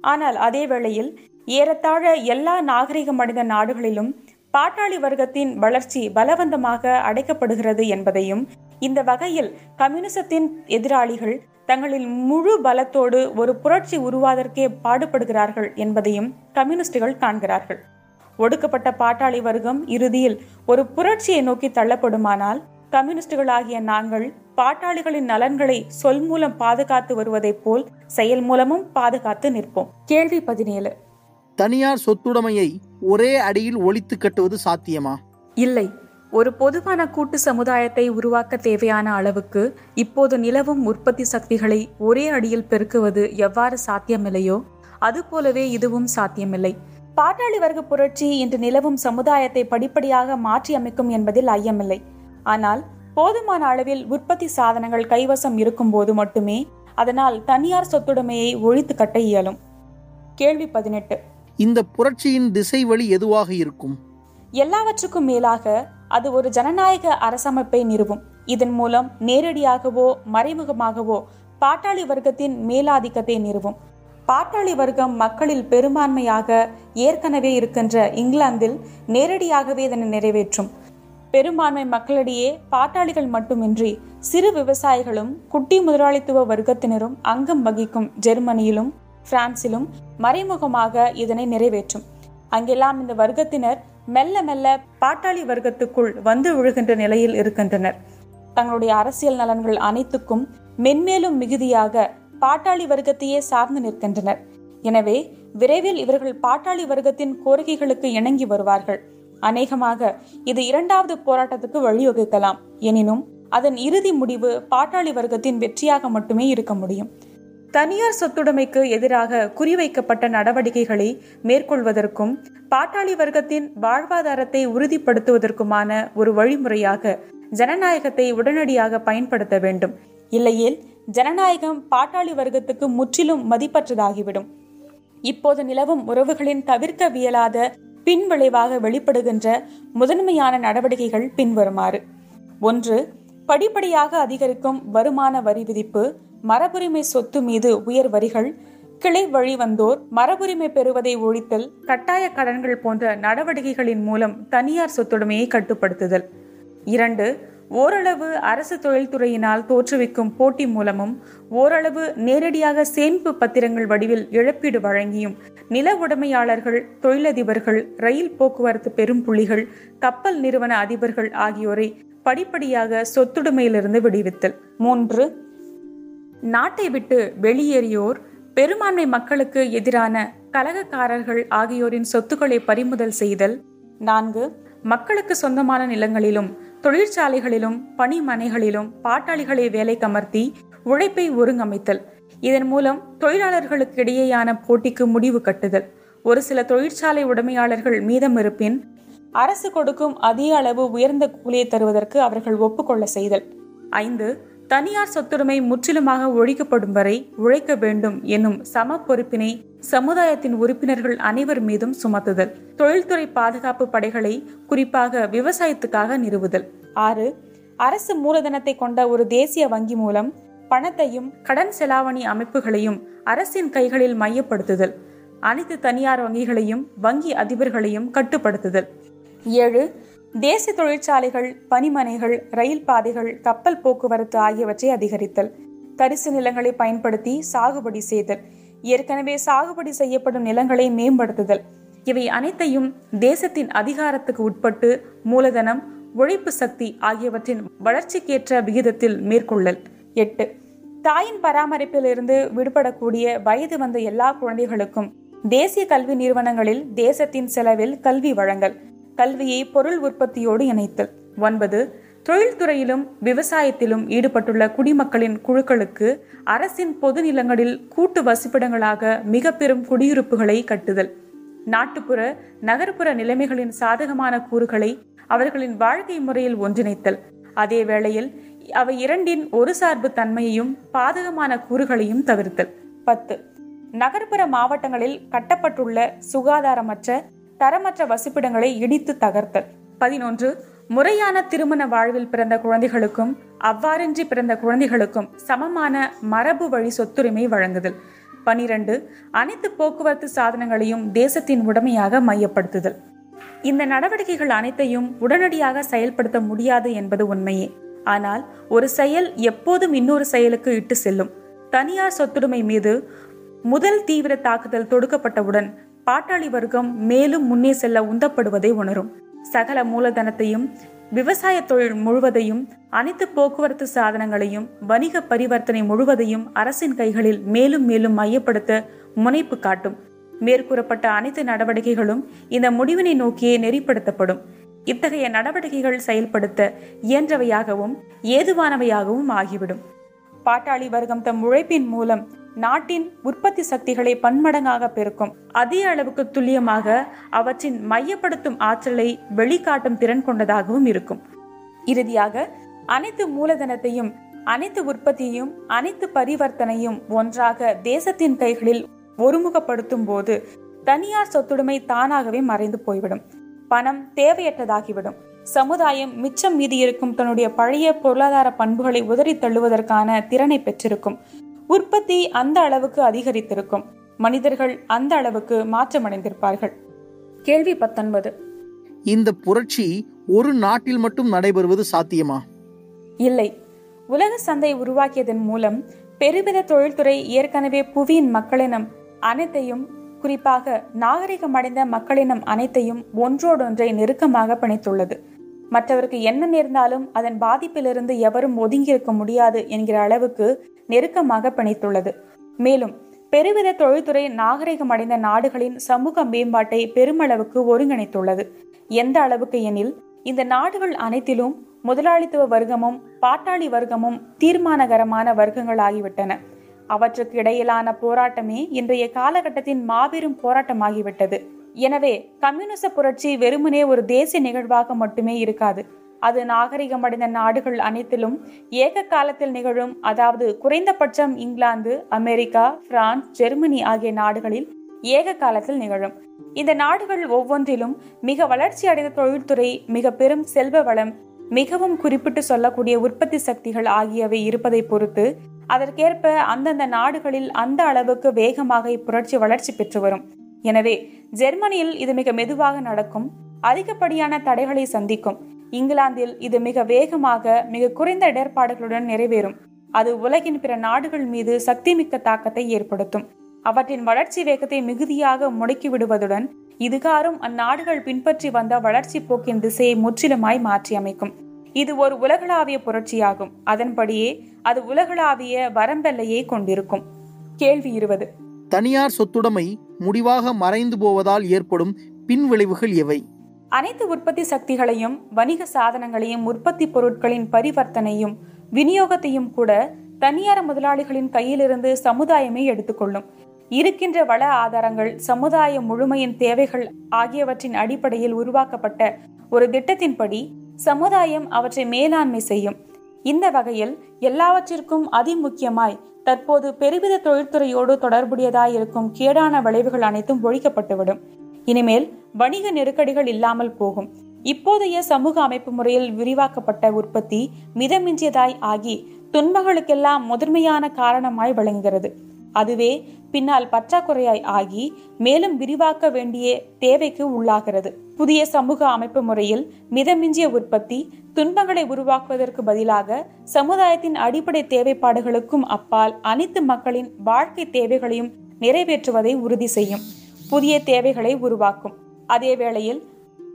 ஆனால் அதே வேளையில் ஏறத்தாழ எல்லா நாகரிக மனித நாடுகளிலும் பாட்டாளி வர்க்கத்தின் வளர்ச்சி பலவந்தமாக அடைக்கப்படுகிறது என்பதையும் இந்த வகையில் கம்யூனிசத்தின் எதிராளிகள் தங்களின் முழு பலத்தோடு ஒரு புரட்சி உருவாதற்கே பாடுபடுகிறார்கள் என்பதையும் கம்யூனிஸ்டுகள் காண்கிறார்கள். ஒடுக்கப்பட்ட பாட்டாளி வர்க்கம் இறுதியில் ஒரு புரட்சியை நோக்கி தள்ளப்படுமானால் கம்யூனிஸ்டுகளாகிய நாங்கள் பாட்டாளிகளின் நலன்களை சொல் மூலம் பாதுகாத்து வருவதைப் போல் செயல் மூலமும் பாதுகாத்து நிற்போம். கேள்வி பதினேழு. தனியார் சொத்துடைமையை ஒரே அடியில் ஒழித்து கட்டுவது சாத்தியமா? இல்லை. ஒரு பொதுவான கூட்டு சமுதாயத்தை உருவாக்க தேவையான அளவுக்கு இப்போது நிலவும் உற்பத்தி சக்திகளை ஒரே அடியில் பெருக்குவது எவ்வாறு சாத்தியமில்லையோ அதுபோலவே இதுவும் சாத்தியமில்லை. பாட்டாளி வர்க்க புரட்சி இன்று நிலவும் சமுதாயத்தை படிப்படியாக மாற்றி அமைக்கும் என்பதில் ஐயமில்லை. ஆனால் போதுமான அளவில் உற்பத்தி சாதனங்கள் கைவசம் இருக்கும்போது மட்டுமே அதனால் தனியார் சொத்துடைமையை ஒழித்து கட்ட இயலும். கேள்வி பதினெட்டு. இந்த புரட்சியின் திசை வழி எதுவாக இருக்கும்? எல்லாவற்றுக்கும் மேலாக அது ஒரு ஜனநாயக அரசமைப்பை நிறுவும். இதன் மூலம் நேரடியாகவோ மறைமுகமாகவோ பாட்டாளி வர்க்கத்தின் மேலாதிக்கத்தை நிறுவும். பாட்டாளி வர்க்கம் மக்களில் பெரும்பான்மையாக ஏற்கனவே இருக்கின்ற இங்கிலாந்தில் நேரடியாகவே இதனை நிறைவேற்றும். பெரும்பான்மை மக்களிடையே பாட்டாளிகள் மட்டுமின்றி சிறு விவசாயிகளும் குட்டி முதலாளித்துவ வர்க்கத்தினரும் அங்கம் வகிக்கும் ஜெர்மனியிலும் பிரான்சிலும் மறைமுகமாக இதனை நிறைவேற்றும். அங்கெல்லாம் இந்த வர்க்கத்தினர் மெல்ல மெல்ல பாட்டாளி வர்க்கத்துக்குள் வந்து விழுகின்ற நிலையில் இருக்கின்றனர். தங்களுடைய அரசியல் நலன்கள் அனைத்துக்கும் மென்மேலும் மிகுதியாக பாட்டாளி வர்க்கத்தையே சார்ந்து நிற்கின்றனர். எனவே விரைவில் இவர்கள் பாட்டாளி வர்க்கத்தின் கோரிக்கைகளுக்கு இணங்கி வருவார்கள். அநேகமாக இது இரண்டாவது போராட்டத்துக்கு வழிவகுக்கலாம். எனினும் அதன் இறுதி முடிவு பாட்டாளி வர்க்கத்தின் வெற்றியாக மட்டுமே இருக்க முடியும். தனியார் சொத்துடைமைக்கு எதிராக குறிவைக்கப்பட்ட நடவடிக்கைகளை மேற்கொள்வதற்கும் பாட்டாளி வர்க்கத்தின் வாழ்வாதாரத்தை உறுதிப்படுத்துவதற்குமான ஒரு வழிமுறையாக ஜனநாயகத்தை உடனடியாக பயன்படுத்த வேண்டும். இல்லையேல் ஜனநாயகம் பாட்டாளி வர்க்கத்துக்கு முற்றிலும் மதிப்பற்றதாகிவிடும். இப்போது நிலவும் உறவுகளின் தவிர்க்க வியலாத பின்விளைவாக வெளிப்படுகின்ற முதன்மையான நடவடிக்கைகள் பின்வருமாறு. ஒன்று படிப்படியாக அதிகரிக்கும் வருமான வரி விதிப்பு மரபுரிமை சொத்து மீது உயர் வரிகள் கிளை வழி வந்தோர் மரபுரிமை பெறுவதை ஒழித்தல் கட்டாய கடன்கள் போன்ற நடவடிக்கைகளின் மூலம் தனியார் சொத்துடைமையை கட்டுப்படுத்துதல். இரண்டு ஓரளவு அரசு தொழில்துறையினால் தோற்றுவிக்கும் போட்டி மூலமும் ஓரளவு நேரடியாக சேமிப்பு பத்திரங்கள் வடிவில் இழப்பீடு வழங்கியும் நில உடைமையாளர்கள் தொழிலதிபர்கள் ரயில் போக்குவரத்து பெரும் புள்ளிகள் கப்பல் நிறுவன அதிபர்கள் ஆகியோரை படிப்படியாக சொத்துடைமையிலிருந்து விடுவித்தல். மூன்று நாட்டை விட்டு வெளியேறியோர் பெரும்பான்மை மக்களுக்கு எதிரான கலகக்காரர்கள் ஆகியோரின் சொத்துக்களை பறிமுதல் செய்தல். நான்கு மக்களுக்கு சொந்தமான நிலங்களிலும் தொழிற்சாலைகளிலும் பணிமனைகளிலும் பாட்டாளிகளை வேலை கமர்த்தி உழைப்பை ஒருங்கமைத்தல். இதன் மூலம் தொழிலாளர்களுக்கு இடையேயான போட்டிக்கு முடிவு கட்டுதல். ஒரு சில தொழிற்சாலை உடைமையாளர்கள் மீதம் இருப்பின் அரசு கொடுக்கும் அதிக அளவு உயர்ந்த கூலியை தருவதற்கு அவர்கள் ஒப்புக்கொள்ள செய்தல். ஐந்து தனியார் சொத்துரிமை முற்றிலுமாக ஒழிக்கப்படும் வரை உழைக்க வேண்டும் என்னும் சம பொறுப்பினை சமுதாயத்தின் உறுப்பினர்கள் அனைவர் மீதும் சுமத்துதல். தொழில்துறை பாதுகாப்பு படைகளை குறிப்பாக விவசாயத்துக்காக நிறுவுதல். ஆறு அரசு மூலதனத்தை கொண்ட ஒரு தேசிய வங்கி மூலம் பணத்தையும் கடன் செலாவணி அமைப்புகளையும் அரசின் கைகளில் மையப்படுத்துதல். அனைத்து தனியார் வங்கிகளையும் வங்கி அதிபர்களையும் கட்டுப்படுத்துதல். ஏழு தேசிய தொழிற்சாலைகள் பனிமனைகள் ரயில் பாதைகள் கப்பல் போக்குவரத்து ஆகியவற்றை அதிகரித்தல் தரிசு நிலங்களை பயன்படுத்தி சாகுபடி செய்தல் ஏற்கனவே சாகுபடி செய்யப்படும் நிலங்களை மேம்படுத்துதல். இவை அனைத்தையும் தேசத்தின் அதிகாரத்துக்கு உட்பட்டு மூலதனம் உழைப்பு சக்தி ஆகியவற்றின் வளர்ச்சிக்கேற்ற விகிதத்தில் மேற்கொள்ளல். எட்டு. தாயின் பராமரிப்பிலிருந்து விடுபடக்கூடிய வயது வந்த எல்லா குழந்தைகளுக்கும் தேசிய கல்வி நிறுவனங்களில் தேசத்தின் செலவில் கல்வி வழங்கல். கல்வியை பொருள் உற்பத்தியோடு இணைத்தல். ஒன்பது தொழில்துறையிலும் விவசாயத்திலும் ஈடுபட்டுள்ள குடிமக்களின் குழுக்களுக்கு அரசின் பொது நிலங்களில் கூட்டு வசிப்பிடங்களாக மிக பெரும் குடியிருப்புகளை கட்டுதல். நாட்டுப்புற நகர்ப்புற நிலைமைகளின் சாதகமான கூறுகளை அவர்களின் வாழ்க்கை முறையில் ஒன்றிணைத்தல். அதே வேளையில் அவை இரண்டின் ஒரு சார்பு தன்மையையும் பாதகமான கூறுகளையும் தவிர்த்தல். பத்து நகர்ப்புற மாவட்டங்களில் கட்டப்பட்டுள்ள சுகாதாரமற்ற தரமற்ற வசிப்பிடங்களை இடித்து தகர்த்தல். பதினொன்று முறையான திருமண வாழ்வில் பிறந்த குழந்தைகளுக்கும் அவ்வாறின்றி பிறந்த குழந்தைகளுக்கும் சமமான மரபு வழி சொத்துரிமை வழங்குதல். பனிரெண்டு அனைத்து போக்குவரத்து சாதனங்களையும் தேசத்தின் உடமையாக மையப்படுத்துதல். இந்த நடவடிக்கைகள் அனைத்தையும் உடனடியாக செயல்படுத்த முடியாது என்பது உண்மையே. ஆனால் ஒரு செயல் எப்போதும் இன்னொரு செயலுக்கு இட்டு செல்லும். தனியார் சொத்துரிமை மீது முதல் தீவிர தாக்குதல் தொடுக்கப்பட்டவுடன் பாட்டாளி வர்க்கம் மேலும் முன்னே செல்ல உந்தப்படுவதை உணரும். சகல மூலதனத்தையும் விவசாய தொழில் முழுவதையும் அனைத்து போக்குவரத்து சாதனங்களையும் வணிக பரிவர்த்தனை முழுவதையும் அரசின் கைகளில் மேலும் மேலும் மையப்படுத்த முனைப்பு காட்டும். மேற்கூறப்பட்ட அனைத்து நடவடிக்கைகளும் இந்த முடிவினை நோக்கியே நெறிப்படுத்தப்படும். இத்தகைய நடவடிக்கைகள் செயல்படுத்த இயன்றவையாகவும் ஏதுவானவையாகவும் ஆகிவிடும். பாட்டாளி வர்க்கம் தம் உழைப்பின் மூலம் நாட்டின் உற்பத்தி சக்திகளை பன்மடங்காக பெருக்கும். அதிக அளவுக்கு துல்லியமாக அவற்றின் மையப்படுத்தும் ஆற்றலை வெளிக்காட்டும் திறன் கொண்டதாகவும் இருக்கும். இறுதியாக அனைத்து மூலதனத்தையும் அனைத்து உற்பத்தியையும் அனைத்து பரிவர்த்தனையும் ஒன்றாக தேசத்தின் கைகளில் ஒருமுகப்படுத்தும் போது தனியார் சொத்துடைமை தானாகவே மறைந்து போய்விடும். பணம் தேவையற்றதாகிவிடும். சமுதாயம் மிச்சம் மீதி இருக்கும் தன்னுடைய பழைய பொருளாதார பண்புகளை உதறி தள்ளுவதற்கான திறனை பெற்றிருக்கும். உற்பத்தி அந்த அளவுக்கு அதிகரித்திருக்கும். மனிதர்கள் அந்த அளவுக்கு மாற்றமடைந்திருப்பார்கள். கேள்வி பத்தொன்பது. இந்த புரட்சி ஒரு நாட்டில் மட்டும் நடைபெறுவது சாத்தியமா? இல்லை. உலக சந்தை உருவாக்கியதன் மூலம் பெருவித தொழில்துறை ஏற்கனவே புவியின் மக்களினம் அனைத்தையும் குறிப்பாக நாகரிகமடைந்த மக்களினம் அனைத்தையும் ஒன்றோடொன்றை நெருக்கமாக பிணைத்துள்ளது. மற்றவருக்கு என்ன நேர்ந்தாலும் அதன் பாதிப்பிலிருந்து எவரும் ஒதுங்கியிருக்க முடியாது என்கிற அளவுக்கு நெருக்கமாக பிணைத்துள்ளது. மேலும் பெருவித தொழில்துறை நாகரிகமடைந்த நாடுகளின் சமூக மேம்பாட்டை பெருமளவுக்கு ஒருங்கிணைத்துள்ளது. எந்த அளவுக்கு எனில் இந்த நாடுகள் அனைத்திலும் முதலாளித்துவ வர்க்கமும் பாட்டாளி வர்க்கமும் தீர்மானகரமான வர்க்கங்கள் ஆகிவிட்டன. அவற்றுக்கு இடையிலான போராட்டமே இன்றைய காலகட்டத்தின் மாபெரும் போராட்டமாகிவிட்டது. எனவே கம்யூனிச புரட்சி வெறுமனே ஒரு தேசிய நிகழ்வாக மட்டுமே இருக்காது. அது நாகரிகமடைந்த நாடுகள் அனைத்திலும் ஏக காலத்தில் நிகழும் அதாவது குறைந்தபட்சம் இங்கிலாந்து அமெரிக்கா பிரான்ஸ் ஜெர்மனி ஆகிய நாடுகளில் ஏக காலத்தில் நிகழும். இந்த நாடுகள் ஒவ்வொன்றிலும் மிக வளர்ச்சி அடைந்த தொழில்துறை மிக பெரும் செல்வ வளம் மிகவும் குறிப்பிட்டு சொல்லக்கூடிய உற்பத்தி சக்திகள் ஆகியவை இருப்பதை பொறுத்து அதற்கேற்ப அந்தந்த நாடுகளில் அந்த அளவுக்கு வேகமாக இப்புரட்சி வளர்ச்சி பெற்று வரும். எனவே ஜெர்மனியில் இது மிக மெதுவாக நடக்கும். அதிகப்படியான தடைகளை சந்திக்கும். இங்கிலாந்தில் இது மிக வேகமாக மிக குறைந்த இடர்பாடுகளுடன் நிறைவேறும். அது உலகின் பிற நாடுகள் மீது சக்திமிக்க தாக்கத்தை ஏற்படுத்தும். அவற்றின் வளர்ச்சி வேகத்தை மிகுதியாக முடக்கி விடுவதுடன் இதுகாரும் அந்நாடுகள் பின்பற்றி வந்த வளர்ச்சி போக்கின் திசையை முற்றிலுமாய் மாற்றியமைக்கும். இது ஒரு உலகளாவிய புரட்சியாகும். அதன்படியே அது உலகளாவிய வரம்பெல்லையை கொண்டிருக்கும். கேள்வி இருபது. தனியார் சொத்துடைமை முடிவாக மறைந்து போவதால் ஏற்படும் பின்விளைவுகள் எவை? அனைத்து உற்பத்தி சக்திகளையும் வணிக சாதனங்களையும் உற்பத்தி பொருட்களின் பரிவர்த்தனையும் விநியோகத்தையும் கூட தனியார் முதலாளிகளின் கையிலிருந்து சமுதாயமே எடுத்துக்கொள்ளும். இருக்கின்ற வள ஆதாரங்கள் சமுதாய முழுமையின் தேவைகள் ஆகியவற்றின் அடிப்படையில் உருவாக்கப்பட்ட ஒரு திட்டத்தின்படி சமுதாயம் அவற்றை மேலாண்மை செய்யும். இந்த வகையில் எல்லாவற்றிற்கும் அதிமுக்கியமாய் தற்போது பெருவித தொழில்துறையோடு தொடர்புடையதாயிருக்கும் கேடான விளைவுகள் அனைத்தும் ஒழிக்கப்பட்டுவிடும். இனிமேல் வணிக நெருக்கடிகள் இல்லாமல் போகும். இப்போதைய சமூக அமைப்பு முறையில் விரிவாக்கப்பட்ட உற்பத்தி மிதமிஞ்சியதாய் ஆகி துன்பங்களுக்கெல்லாம் முதன்மையான காரணமாய் விளங்குகிறது. அதுவே பின்னால் பற்றாக்குறையாய் ஆகி மேலும் விரிவாக்க வேண்டிய தேவைக்கு உள்ளாகிறது. புதிய சமூக அமைப்பு முறையில் மிதமிஞ்சிய உற்பத்தி துன்பங்களை உருவாக்குவதற்கு பதிலாக சமுதாயத்தின் அடிப்படை தேவைப்பாடுகளுக்கும் அப்பால் அனைத்து மக்களின் வாழ்க்கை தேவைகளையும் நிறைவேற்றுவதை உறுதி செய்யும். புதிய தேவைகளை உருவாக்கும். அதே வேளையில்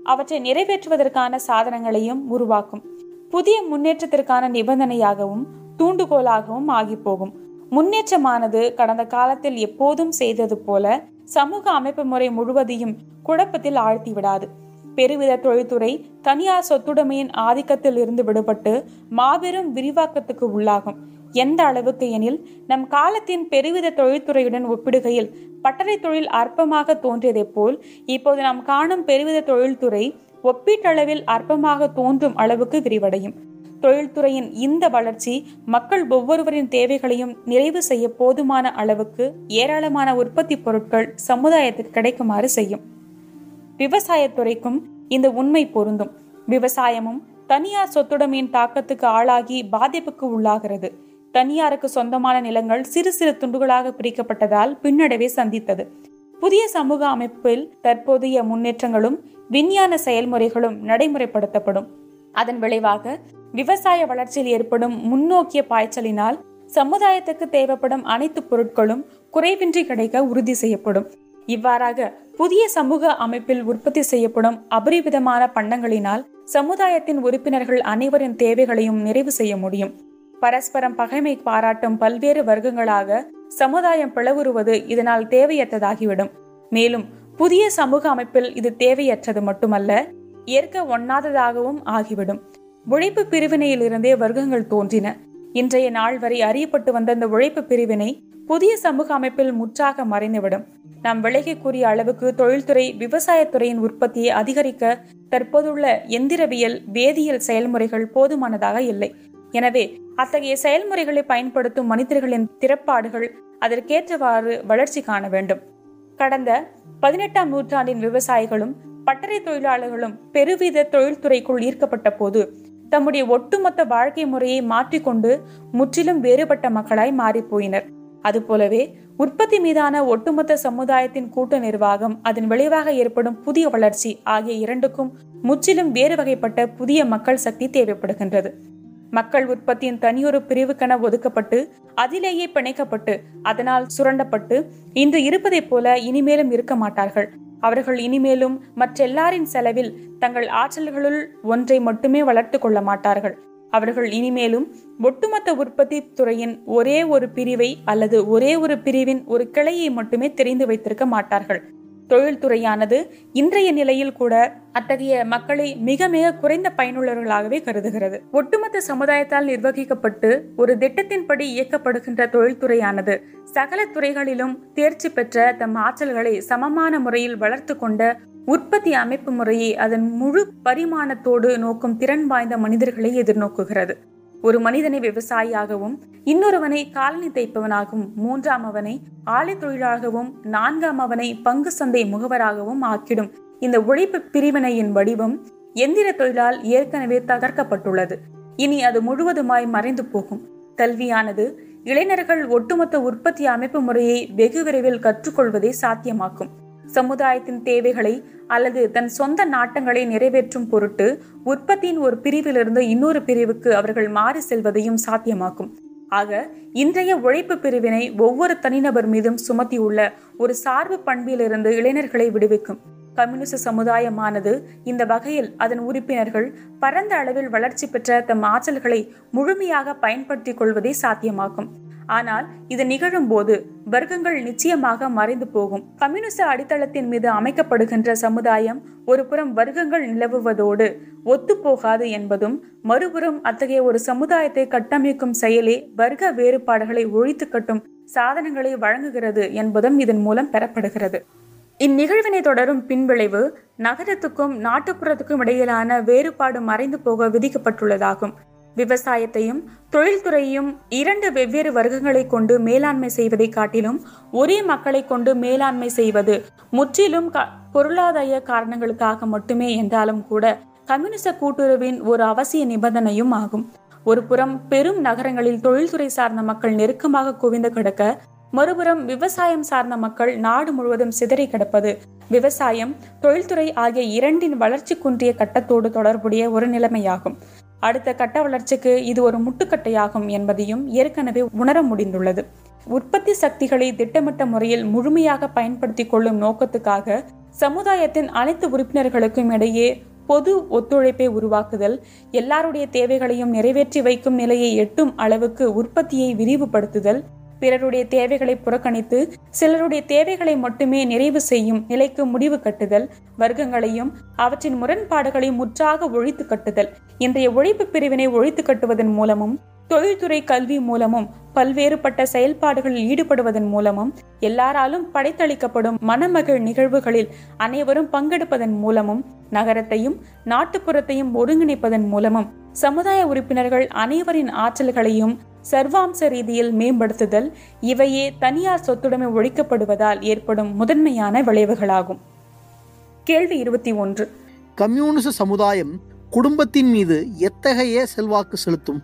அவற்றை நிறைவேற்றுவதற்கான சாதனங்களையும் உருவாக்கும். புதிய முன்னேற்றத்திற்கான நிபந்தனையாகவும் தூண்டுகோலாகவும் ஆகி போகும். முன்னேற்றமானது கடந்த காலத்தில் எப்போதும் செய்தது போல சமூக அமைப்பு முறை முழுவதையும் குழப்பத்தில் ஆழ்த்தி விடாது பெருவித தொழில்துறை தனியார் சொத்துடைமையின் ஆதிக்கத்தில் இருந்து விடுபட்டு மாபெரும் விரிவாக்கத்துக்கு உள்ளாகும். எந்த அளவுக்கு எனில் நம் காலத்தின் பெருவித தொழில்துறையுடன் ஒப்பிடுகையில் பட்டறை தொழில் அற்பமாக தோன்றியதைப் போல் இப்போது நாம் காணும் பெருவித தொழில்துறை ஒப்பீட்டளவில் அற்பமாக தோன்றும் அளவுக்கு விரிவடையும். தொழில்துறையின் இந்த வளர்ச்சி மக்கள் ஒவ்வொருவரின் தேவைகளையும் நிறைவு செய்ய போதுமான அளவுக்கு ஏராளமான உற்பத்தி பொருட்கள் சமுதாயத்திற்கு கிடைக்குமாறு செய்யும். விவசாயத்துறைக்கும் இந்த உண்மை பொருந்தும். விவசாயமும் தனியார் சொத்துடைமையின் தாக்கத்துக்கு ஆளாகி பாதிப்புக்கு உள்ளாகிறது. தனியாருக்கு சொந்தமான நிலங்கள் சிறு சிறு துண்டுகளாக பிரிக்கப்பட்டதால் பின்னடைவை சந்தித்தது. புதிய சமூக அமைப்பில் தற்போதைய முன்னேற்றங்களும் விஞ்ஞான செயல்முறைகளும் நடைமுறைப்படுத்தப்படும். அதன் விளைவாக விவசாய வளர்ச்சியில் ஏற்படும் முன்னோக்கிய பாய்ச்சலினால் சமுதாயத்துக்கு தேவைப்படும் அனைத்து பொருட்களும் குறைவின்றி கிடைக்க உறுதி செய்யப்படும். இவ்வாறாக புதிய சமூக அமைப்பில் உற்பத்தி செய்யப்படும் அபரிவிதமான பண்டங்களினால் சமுதாயத்தின் உறுப்பினர்கள் அனைவரின் தேவைகளையும் நிறைவு செய்ய முடியும். பரஸ்பரம் பகைமை பாராட்டும் பல்வேறு வர்க்கங்களாக சமுதாயம் பிளவுறுவது இதனால் தேவையற்றதாகிவிடும். மேலும் புதிய சமூக அமைப்பில் இது தேவையற்றது மட்டுமல்ல ஏற்க ஒண்ணாததாகவும் ஆகிவிடும். உழைப்பு பிரிவினையிலிருந்தே வர்க்கங்கள் தோன்றின. இன்றைய நாள் வரை அறியப்பட்டு வந்த இந்த உழைப்பு பிரிவினை புதிய சமூக அமைப்பில் முற்றாக மறைந்துவிடும். நாம் விலகக்கூடிய அளவுக்கு தொழில்துறை விவசாயத்துறையின் உற்பத்தியை அதிகரிக்க தற்போதுள்ள எந்திரவியல் வேதியியல் செயல்முறைகள் போதுமானதாக இல்லை. எனவே அத்தகைய செயல்முறைகளை பயன்படுத்தும் மனிதர்களின் திறப்பாடுகள் அதற்கேற்றவாறு வளர்ச்சி காண வேண்டும். கடந்த பதினெட்டாம் நூற்றாண்டின் விவசாயிகளும் பட்டறை தொழிலாளர்களும் பெருவித தொழில்துறைக்குள் ஈர்க்கப்பட்ட போது தம்முடைய ஒட்டுமொத்த வாழ்க்கை முறையை மாற்றிக்கொண்டு முற்றிலும் வேறுபட்ட மக்களாய் மாறிப்போயினர். அதுபோலவே உற்பத்தி மீதான ஒட்டுமொத்த சமுதாயத்தின் கூட்டு நிர்வாகம் அதன் விளைவாக ஏற்படும் புதிய வளர்ச்சி ஆகிய இரண்டுக்கும் முற்றிலும் வேறு வகைப்பட்ட புதிய மக்கள் சக்தி தேவைப்படுகின்றது. மக்கள் உற்பத்தியின் தனியொரு பிரிவுக்கென ஒதுக்கப்பட்டு அதிலேயே பிணைக்கப்பட்டு அதனால் சுரண்டப்பட்டு இன்று இருப்பதைப் போல இனிமேலும் இருக்க மாட்டார்கள். அவர்கள் இனிமேலும் மற்றெல்லாரின் செலவில் தங்கள் ஆற்றல்களுள் ஒன்றை மட்டுமே வளர்த்து கொள்ள மாட்டார்கள். அவர்கள் இனிமேலும் ஒட்டுமொத்த உற்பத்தி துறையின் ஒரே ஒரு பிரிவை அல்லது ஒரே ஒரு பிரிவின் ஒரு கிளையை மட்டுமே தெரிந்து வைத்திருக்க மாட்டார்கள். தொழில்துறையானது இன்றைய நிலையில் கூட அத்தகைய மக்களை மிக மிக குறைந்த பயனுள்ளவர்களாகவே கருதுகிறது. ஒட்டுமொத்த சமுதாயத்தால் நிர்வகிக்கப்பட்டு ஒரு திட்டத்தின்படி இயக்கப்படுகின்ற தொழில்துறையானது சகல துறைகளிலும் தேர்ச்சி பெற்ற தம் ஆற்றல்களை சமமான முறையில் வளர்த்து கொண்ட உற்பத்தி அமைப்பு முறையை அதன் முழு பரிமாணத்தோடு நோக்கும் திறன் வாய்ந்த மனிதர்களை எதிர்நோக்குகிறது. ஒரு மனிதனை விவசாயியாகவும் இன்னொருவனை காலனி தைப்பவனாகவும் மூன்றாம் அவனை ஆலை தொழிலாகவும் நான்காம் அவனை பங்கு சந்தை முகவராகவும் ஆக்கிடும். இந்த உழைப்பு பிரிவினையின் வடிவம் எந்திர தொழிலால் ஏற்கனவே தகர்க்கப்பட்டுள்ளது. இனி அது முழுவதுமாய் மறைந்து போகும். கல்வியானது இளைஞர்கள் ஒட்டுமொத்த உற்பத்தி அமைப்பு முறையை வெகு விரைவில் கற்றுக்கொள்வதை சாத்தியமாக்கும். சமுதாயத்தின் தேவைகளை அல்லது தன் சொந்த நாட்டங்களை நிறைவேற்றும் பொருட்டு உற்பத்தியின் ஒரு பிரிவிலிருந்து இன்னொரு பிரிவுக்கு அவர்கள் மாறி செல்வதையும் சாத்தியமாக்கும். ஆக இன்றைய உழைப்பு பிரிவினை ஒவ்வொரு தனிநபர் மீதும் சுமத்தியுள்ள ஒரு சார்பு பண்பிலிருந்து இளைஞர்களை விடுவிக்கும். கம்யூனிச சமுதாயமானது இந்த வகையில் அதன் உறுப்பினர்கள் பரந்த அளவில் வளர்ச்சி பெற்ற தம் ஆற்றல்களை முழுமையாக பயன்படுத்திக் கொள்வதை சாத்தியமாக்கும் ஆனால் இது நிகழும்போது வர்க்கங்கள் நிச்சயமாக மறைந்து போகும். கம்யூனிச அடித்தளத்தின் மீது அமைக்கப்படுகின்ற சமுதாயம் ஒரு புறம் வர்க்கங்கள் நிலவுவதோடு ஒத்துப்போகாது என்பதும் மறுபுறம் அத்தகைய ஒரு சமுதாயத்தை கட்டமைக்கும் செயலே வர்க்க வேறுபாடுகளை ஒழித்து கட்டும் சாதனங்களை வழங்குகிறது என்பதும் இதன் மூலம் பெறப்படுகிறது. இந்நிகழ்வினை தொடரும் பின்விளைவு நகரத்துக்கும் நாட்டுப்புறத்துக்கும் இடையிலான வேறுபாடு மறைந்து போக விதிக்கப்பட்டுள்ளதாகும். விவசாயத்தையும் தொழில்துறையையும் இரண்டு வெவ்வேறு வர்க்கங்களை கொண்டு மேலாண்மை செய்வதை காட்டிலும் ஒரே மக்களை கொண்டு மேலாண்மை செய்வது முற்றிலும் பொருளாதார காரணங்களுக்காக மட்டுமே என்றாலும் கூட கம்யூனிச கூட்டுறவின் ஒரு அவசிய நிபந்தனையும் ஆகும். ஒரு புறம் பெரும் நகரங்களில் தொழில்துறை சார்ந்த மக்கள் நெருக்கமாக குவிந்து கிடக்க மறுபுறம் விவசாயம் சார்ந்த மக்கள் நாடு முழுவதும் சிதறி கிடப்பது. விவசாயம் தொழில்துறை ஆகிய இரண்டின் வளர்ச்சி குன்றிய கட்டத்தோடு தொடர்புடைய ஒரு நிலைமையாகும். அடுத்த கட்ட வளர்ச்சிக்கு இது ஒரு முட்டுக்கட்டையாகும் என்பதையும் ஏற்கனவே உணர முடிந்துள்ளது. உற்பத்தி சக்திகளை திட்டமிட்ட முறையில் முழுமையாக பயன்படுத்திக் கொள்ளும் நோக்கத்துக்காக சமுதாயத்தின் அனைத்து உறுப்பினர்களுக்கும் இடையே பொது ஒத்துழைப்பை உருவாக்குதல் எல்லாருடைய தேவைகளையும் நிறைவேற்றி வைக்கும் நிலையை எட்டும் அளவுக்கு உற்பத்தியை விரிவுபடுத்துதல் பிறருடைய தேவைகளை புறக்கணித்து சிலருடைய தேவைகளை மட்டுமே நிறைவு செய்யும் நிலைக்கு முடிவு கட்டுதல் வர்க்கங்களையும் அவற்றின் முரண்பாடுகளையும் முற்றாக ஒழித்து கட்டுதல் இன்றைய ஒழிப்பு பிரிவினை ஒழித்து கட்டுவதன் மூலமும் தொழில்துறை கல்வி மூலமும் பல்வேறுபட்ட செயல்பாடுகளில் ஈடுபடுவதன் மூலமும் எல்லாராலும் படைத்தளிக்கப்படும் மனமகிழ் நிகழ்வுகளில் அனைவரும் பங்கெடுப்பதன் மூலமும் நகரத்தையும் நாட்டுப்புறத்தையும் ஒருங்கிணைப்பதன் மூலமும் சமுதாய உறுப்பினர்கள் அனைவரின் ஆற்றல்களையும் சர்வாம்ச ரீதியில் மேம்படுத்துதல் இவையே தனியார் சொத்துடைமை ஒழிக்கப்படுவதால் ஏற்படும் முதன்மையான விளைவுகளாகும். கேள்வி இருபத்தி ஒன்று. கம்யூனிச சமுதாயம் குடும்பத்தின் மீது எத்தகைய செல்வாக்கு செலுத்தும்?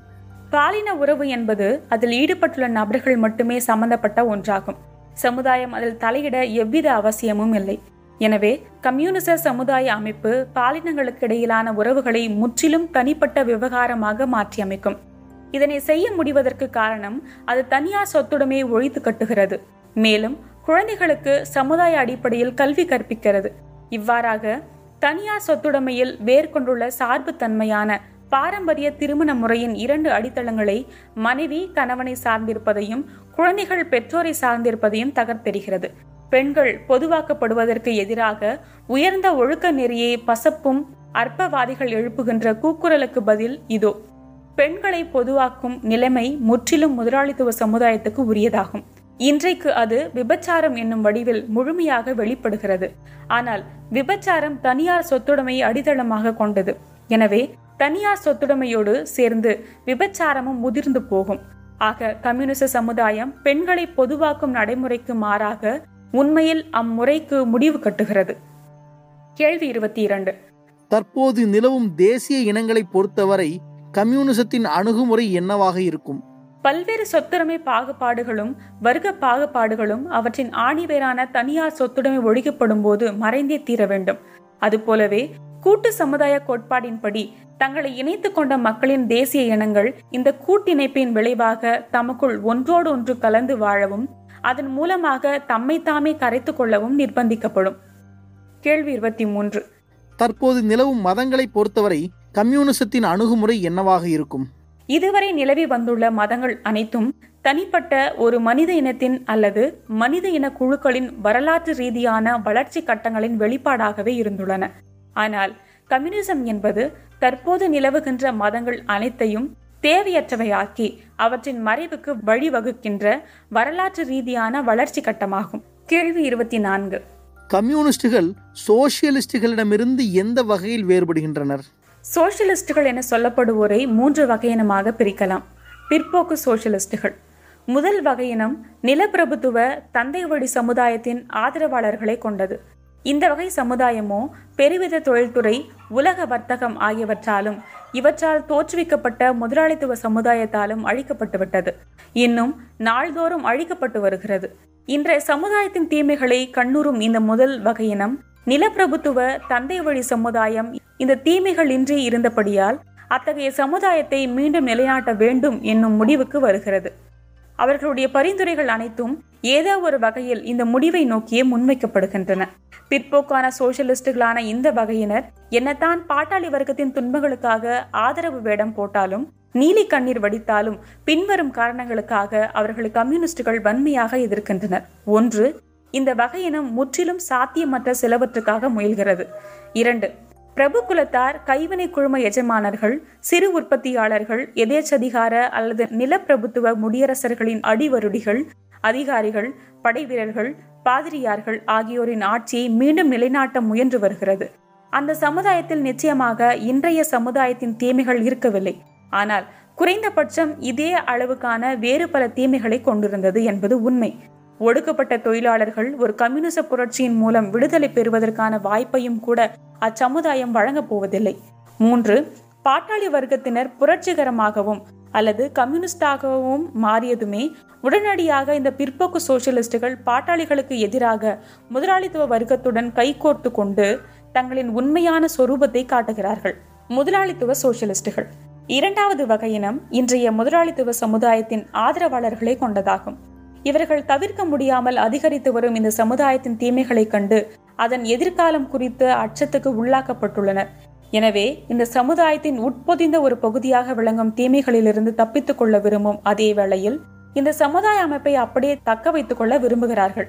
பாலின உறவு என்பது அதில் ஈடுபட்டுள்ள நபர்கள் மட்டுமே சம்பந்தப்பட்ட ஒன்றாகும். சமுதாயம் அதில் தலையிட எவ்வித அவசியமும் இல்லை. எனவே கம்யூனிச சமுதாய அமைப்பு பாலினங்களுக்கு இடையிலான உறவுகளை முற்றிலும் தனிப்பட்ட விவகாரமாக மாற்றியமைக்கும். இதனை செய்ய முடிவதற்கு காரணம் அது தனியார் சொத்துடைமையை ஒழித்து கட்டுகிறது. மேலும் குழந்தைகளுக்கு சமுதாய அடிப்படையில் கல்வி கற்பிக்கிறது. இவ்வாறாக தனியார் சொத்துடைமையில் வேர்கொண்டுள்ள சார்பு தன்மையான பாரம்பரிய திருமண முறையின் இரண்டு அடித்தளங்களை மனைவி கணவனை சார்ந்திருப்பதையும் குழந்தைகள் பெற்றோரை சார்ந்திருப்பதையும் தகர்த்தெறிகிறது. பெண்கள் பொதுவாக்கப்படுவதற்கு எதிராக உயர்ந்த ஒழுக்க நெறியை பசப்பும் அற்பவாதிகள் எழுப்புகின்ற கூக்குரலுக்கு பதில் இதோ. பெண்களை பொதுவாக்கும் நிலைமை முற்றிலும் முதலாளித்துவ சமுதாயத்துக்கு உரியதாகும். இன்றைக்கு அது விபச்சாரம் என்னும் வடிவில் முழுமையாக வெளிப்படுகிறது. ஆனால் விபச்சாரம் தனியார் சொத்துடைமையை அடித்தளமாக கொண்டது. எனவே தனியார் சொத்துடைமையோடு சேர்ந்து விபச்சாரமும் முதிர்ந்து போகும். ஆக கம்யூனிச சமுதாயம் பெண்களை பொதுவாக்கும் நடைமுறைக்கு மாறாக உண்மையில் அம்முறைக்கு முடிவு கட்டுகிறது. கேள்வி இருபத்தி இரண்டு. தற்போது நிலவும் தேசிய இனங்களை பொறுத்தவரை கம்யூனிசத்தின் அணுகுமுறை என்னவாக இருக்கும்? பல்வேறு சொத்துடைமை பாகுபாடுகளும் வர்க்க பாகுபாடுகளும் அவற்றின் ஆணிவேரான தனியார் சொத்துடைமை ஒழிக்கப்படும் போது மறைந்தே தீர வேண்டும். அதுபோலவே கூட்டு சமுதாய கோட்பாடின்படி தங்களை இணைத்துக் கொண்ட மக்களின் தேசிய இனங்கள் இந்த கூட்டிணைப்பின் விளைவாக தமக்குள் ஒன்றோடு ஒன்று கலந்து வாழவும் அதன் மூலமாக தம்மை தாமே கரைத்துக் கொள்ளவும் நிர்பந்திக்கப்படும். கேள்வி இருபத்தி மூன்று. தற்போது நிலவும் மதங்களை பொறுத்தவரை கம்யூனிசத்தின் அணுகுமுறை என்னவாக இருக்கும்? இதுவரை நிலவி வந்துள்ள மதங்கள் அனைத்தும் தனிப்பட்ட ஒரு மனித இனத்தின் அல்லது மனித இன குழுக்களின் வரலாற்று ரீதியான வளர்ச்சி கட்டங்களின் வெளிப்பாடாகவே இருந்துள்ளன. ஆனால் கம்யூனிசம் என்பது தற்போது நிலவுகின்ற மதங்கள் அனைத்தையும் தேவையற்றவையாக்கி அவற்றின் மறைவுக்கு வழிவகுக்கின்ற வரலாற்று ரீதியான வளர்ச்சி கட்டமாகும். கேள்வி இருபத்தி நான்கு. கம்யூனிஸ்டுகள் சோசியலிஸ்டுகளிடமிருந்து எந்த வகையில் வேறுபடுகின்றனர்? சோசியலிஸ்டுகள் என சொல்லப்படுவோரை மூன்று வகையினமாக பிரிக்கலாம். பிற்போக்கு சோசியலிஸ்டுகள் முதல் வகையினம் நிலப்பிரபுத்துவ தந்தை வழி சமுதாயத்தின் ஆதரவாளர்களை கொண்டது. இந்த வகை சமுதாயமோ பெருவித தொழில்துறை உலக வர்த்தகம் ஆகியவற்றாலும் இவற்றால் தோற்றுவிக்கப்பட்ட முதலாளித்துவ சமுதாயத்தாலும் அழிக்கப்பட்டுவிட்டது. இன்னும் நாள்தோறும் அழிக்கப்பட்டு வருகிறது. இன்றைய சமுதாயத்தின் தீமைகளை கண்ணுறும் இந்த முதல் வகையினம் நிலப்பிரபுத்துவ தந்தை வழி சமுதாயம் இந்த தீமைகள் இன்றி இருந்தபடியால் அத்தகைய சமுதாயத்தை மீண்டும் நிலையாட்ட வேண்டும் என்னும் முடிவுக்கு வருகிறது. அவர்களுடைய பரிந்துரைகள் அனைத்தும் ஏதோ ஒரு வகையில் இந்த முடிவை நோக்கியே முன்வைக்கப்படுகின்றன. பிற்போக்கான சோசியலிஸ்டுகளான இந்த வகையினர் என்னத்தான் பாட்டாளி வர்க்கத்தின் துன்பங்களுக்காக ஆதரவு வேடம் போட்டாலும் நீலி கண்ணீர் வடித்தாலும் பின்வரும் காரணங்களுக்காக அவர்களை கம்யூனிஸ்டுகள் வன்மையாக எதிர்க்கின்றனர். ஒன்று இந்த வகையினம் முற்றிலும் சாத்தியமற்ற சிலவற்றுக்காக முயல்கிறது. இரண்டு பிரபு குலத்தார் கைவினை குழும எஜமானர்கள் சிறு உற்பத்தியாளர்கள் எதேச்சதிகார அல்லது நிலப்பிரபுத்துவ முடியரசர்களின் அடிவருடிகள் அதிகாரிகள் படைவீரர்கள் பாதிரியார்கள் ஆகியோரின் ஆட்சியை மீண்டும் நிலைநாட்ட முயன்று வருகிறது. அந்த சமுதாயத்தில் நிச்சயமாக இன்றைய சமுதாயத்தின் தீமைகள் இருக்கவில்லை. ஆனால் குறைந்தபட்சம் இதே அளவுக்கான வேறு பல தீமைகளை கொண்டிருந்தது என்பது உண்மை. ஒடுக்கப்பட்ட தொழிலாளர்கள் ஒரு கம்யூனிச புரட்சியின் மூலம் விடுதலை பெறுவதற்கான வாய்ப்பையும் கூட அச்சமுதாயம் வழங்கப் போவதில்லை. மூன்று பாட்டாளி வர்க்கத்தினர் புரட்சிகரமாகவும் அல்லது கம்யூனிஸ்டாகவும் மாறியதுமே உடனடியாக இந்த பிற்போக்கு சோசியலிஸ்டுகள் பாட்டாளிகளுக்கு எதிராக முதலாளித்துவ வர்க்கத்துடன் கைகோர்த்து கொண்டு தங்களின் உண்மையான சொரூபத்தை காட்டுகிறார்கள். முதலாளித்துவ சோசியலிஸ்டுகள். இரண்டாவது வகையினம் இன்றைய முதலாளித்துவ சமுதாயத்தின் ஆதரவாளர்களை கொண்டதாகும். இவர்கள் தவிர்க்க முடியாமல் அதிகரித்து வரும் இந்த சமுதாயத்தின் தீமைகளை கண்டு அதன் எதிர்காலம் குறித்து அச்சத்துக்கு உள்ளாக்கப்பட்டுள்ளனர். எனவே இந்த சமுதாயத்தின் உட்பொதிந்த ஒரு பகுதியாக விளங்கும் தீமைகளிலிருந்து தப்பித்துக் கொள்ள விரும்பும் அதே வேளையில் இந்த சமுதாய அமைப்பை அப்படியே தக்க வைத்துக் கொள்ள விரும்புகிறார்கள்.